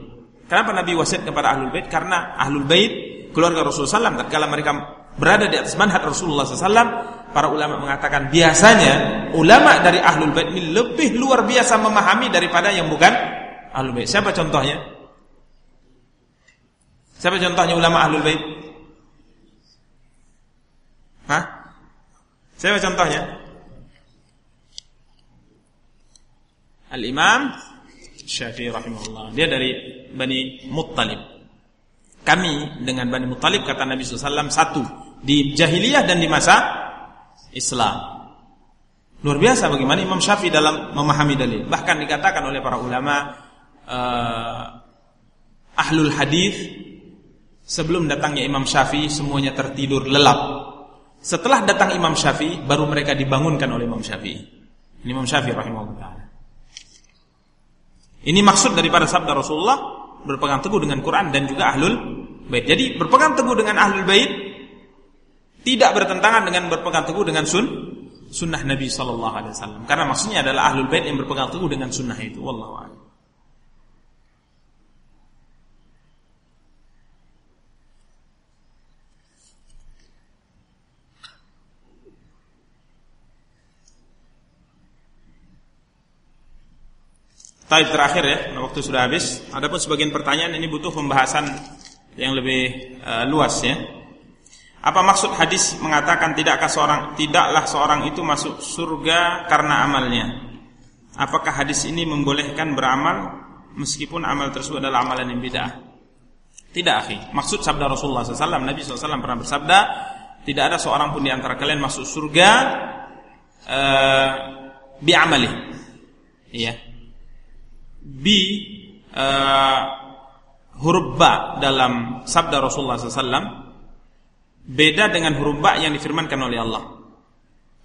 Kenapa Nabi wasiat kepada Ahlul Bait? Karena Ahlul Bait keluarga Rasulullah SAW tatkala mereka berada di atas manhaj Rasulullah SAW para ulama mengatakan biasanya ulama dari ahlul bait ini lebih luar biasa memahami daripada yang bukan ahlul bait. Siapa contohnya? Siapa contohnya ulama ahlul bait? Hah? Siapa contohnya? Al-Imam Syafi'i rahimahullah. Dia dari Bani Muttalib. Kami dengan Bani Muttalib kata Nabi SAW satu di jahiliyah dan di masa Islam. Luar biasa bagaimana Imam Syafi'i dalam memahami dalil. Bahkan dikatakan oleh para ulama uh, ahlul hadis sebelum datangnya Imam Syafi'i semuanya tertidur lelap. Setelah datang Imam Syafi'i baru mereka dibangunkan oleh Imam Syafi'i. Ini Imam Syafi'i rahimahullah Ini maksud daripada sabda Rasulullah berpegang teguh dengan Quran dan juga ahlul bait. Jadi berpegang teguh dengan ahlul bait tidak bertentangan dengan berpegang teguh dengan sun sunnah Nabi Shallallahu Alaihi Wasallam. Karena maksudnya adalah ahlul bait yang berpegang teguh dengan sunnah itu. Wallahu a'lam. Terakhir ya, waktu sudah habis. Adapun sebagian pertanyaan ini butuh pembahasan yang lebih uh, luas ya. Apa maksud hadis mengatakan tidakkah seorang tidaklah seorang itu masuk surga karena amalnya? Apakah hadis ini membolehkan beramal meskipun amal tersebut adalah amalan yang bid'ah. Tidak, akhi. Maksud sabda Rasulullah SAW, Nabi SAW pernah bersabda, tidak ada seorang pun di antara kalian masuk surga uh, bi amali. Iya. Bi uh, huruf dalam sabda Rasulullah SAW beda dengan huruf ba yang difirmankan oleh Allah.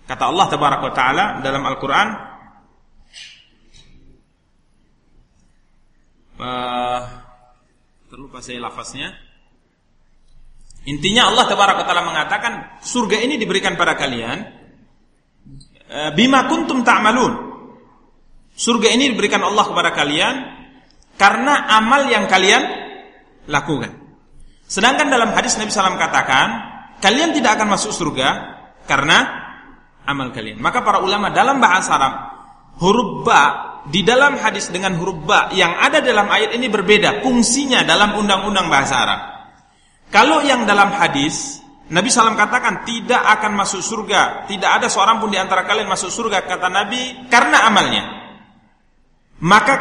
Kata Allah Tabaraka taala dalam Al-Qur'an uh, terlupa saya lafaznya. Intinya Allah Tabaraka taala mengatakan surga ini diberikan pada kalian uh, bima kuntum ta'malun. Surga ini diberikan Allah kepada kalian karena amal yang kalian lakukan. Sedangkan dalam hadis Nabi SAW katakan, kalian tidak akan masuk surga karena amal kalian. Maka para ulama dalam bahasa Arab, huruf ba di dalam hadis dengan huruf ba yang ada dalam ayat ini berbeda fungsinya dalam undang-undang bahasa Arab. Kalau yang dalam hadis Nabi SAW katakan tidak akan masuk surga, tidak ada seorang pun di antara kalian masuk surga kata Nabi karena amalnya. Maka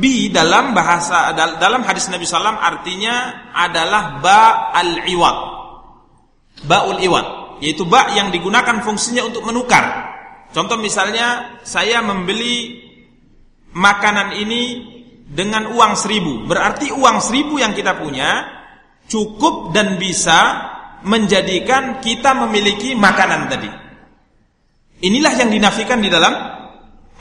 bi dalam bahasa dalam hadis Nabi SAW artinya adalah ba al iwat baul iwat yaitu ba yang digunakan fungsinya untuk menukar contoh misalnya saya membeli makanan ini dengan uang seribu berarti uang seribu yang kita punya cukup dan bisa menjadikan kita memiliki makanan tadi inilah yang dinafikan di dalam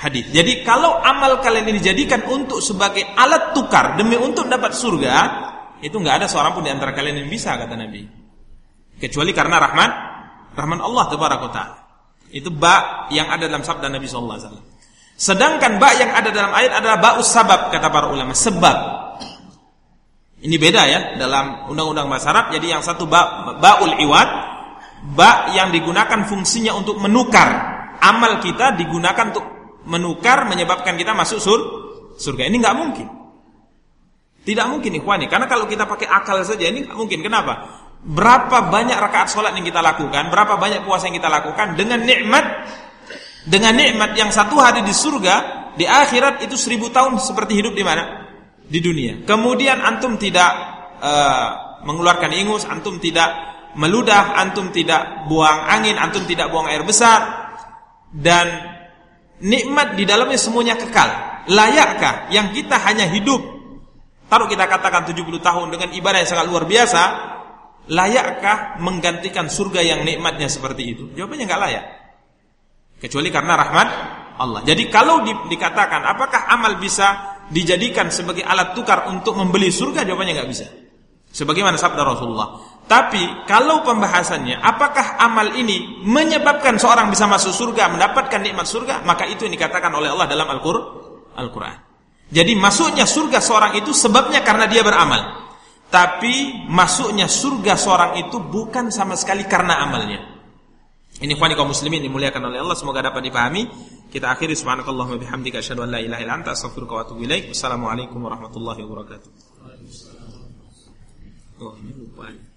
hadis. Jadi kalau amal kalian ini dijadikan untuk sebagai alat tukar demi untuk dapat surga, itu nggak ada seorang pun di antara kalian yang bisa kata Nabi. Kecuali karena rahmat rahman Allah taala. Itu ba yang ada dalam sabda Nabi sallallahu alaihi wasallam. Sedangkan ba yang ada dalam ayat adalah ba'us sabab kata para ulama, sebab. Ini beda ya dalam undang-undang bahasa Arab. Jadi yang satu ba baul iwat, ba yang digunakan fungsinya untuk menukar amal kita digunakan untuk menukar menyebabkan kita masuk sur surga. Ini nggak mungkin. Tidak mungkin ikhwani, karena kalau kita pakai akal saja ini nggak mungkin. Kenapa? Berapa banyak rakaat sholat yang kita lakukan, berapa banyak puasa yang kita lakukan dengan nikmat dengan nikmat yang satu hari di surga, di akhirat itu seribu tahun seperti hidup di mana? Di dunia. Kemudian antum tidak uh, mengeluarkan ingus, antum tidak meludah, antum tidak buang angin, antum tidak buang air besar, dan nikmat di dalamnya semuanya kekal. Layakkah yang kita hanya hidup taruh kita katakan 70 tahun dengan ibadah yang sangat luar biasa, layakkah menggantikan surga yang nikmatnya seperti itu? Jawabannya nggak layak. Kecuali karena rahmat Allah. Jadi kalau di, dikatakan apakah amal bisa dijadikan sebagai alat tukar untuk membeli surga? Jawabannya nggak bisa. Sebagaimana sabda Rasulullah. Tapi kalau pembahasannya apakah amal ini menyebabkan seorang bisa masuk surga, mendapatkan nikmat surga, maka itu yang dikatakan oleh Allah dalam Al-Qur'an. Jadi masuknya surga seorang itu sebabnya karena dia beramal. Tapi masuknya surga seorang itu bukan sama sekali karena amalnya. Ini khani kaum muslimin dimuliakan oleh Allah semoga dapat dipahami. Kita akhiri subhanakallahumma bihamdika asyhadu an la ilaha illa anta astaghfiruka wa atubu ilaik. Wassalamualaikum warahmatullahi wabarakatuh. Oh, ini lupa.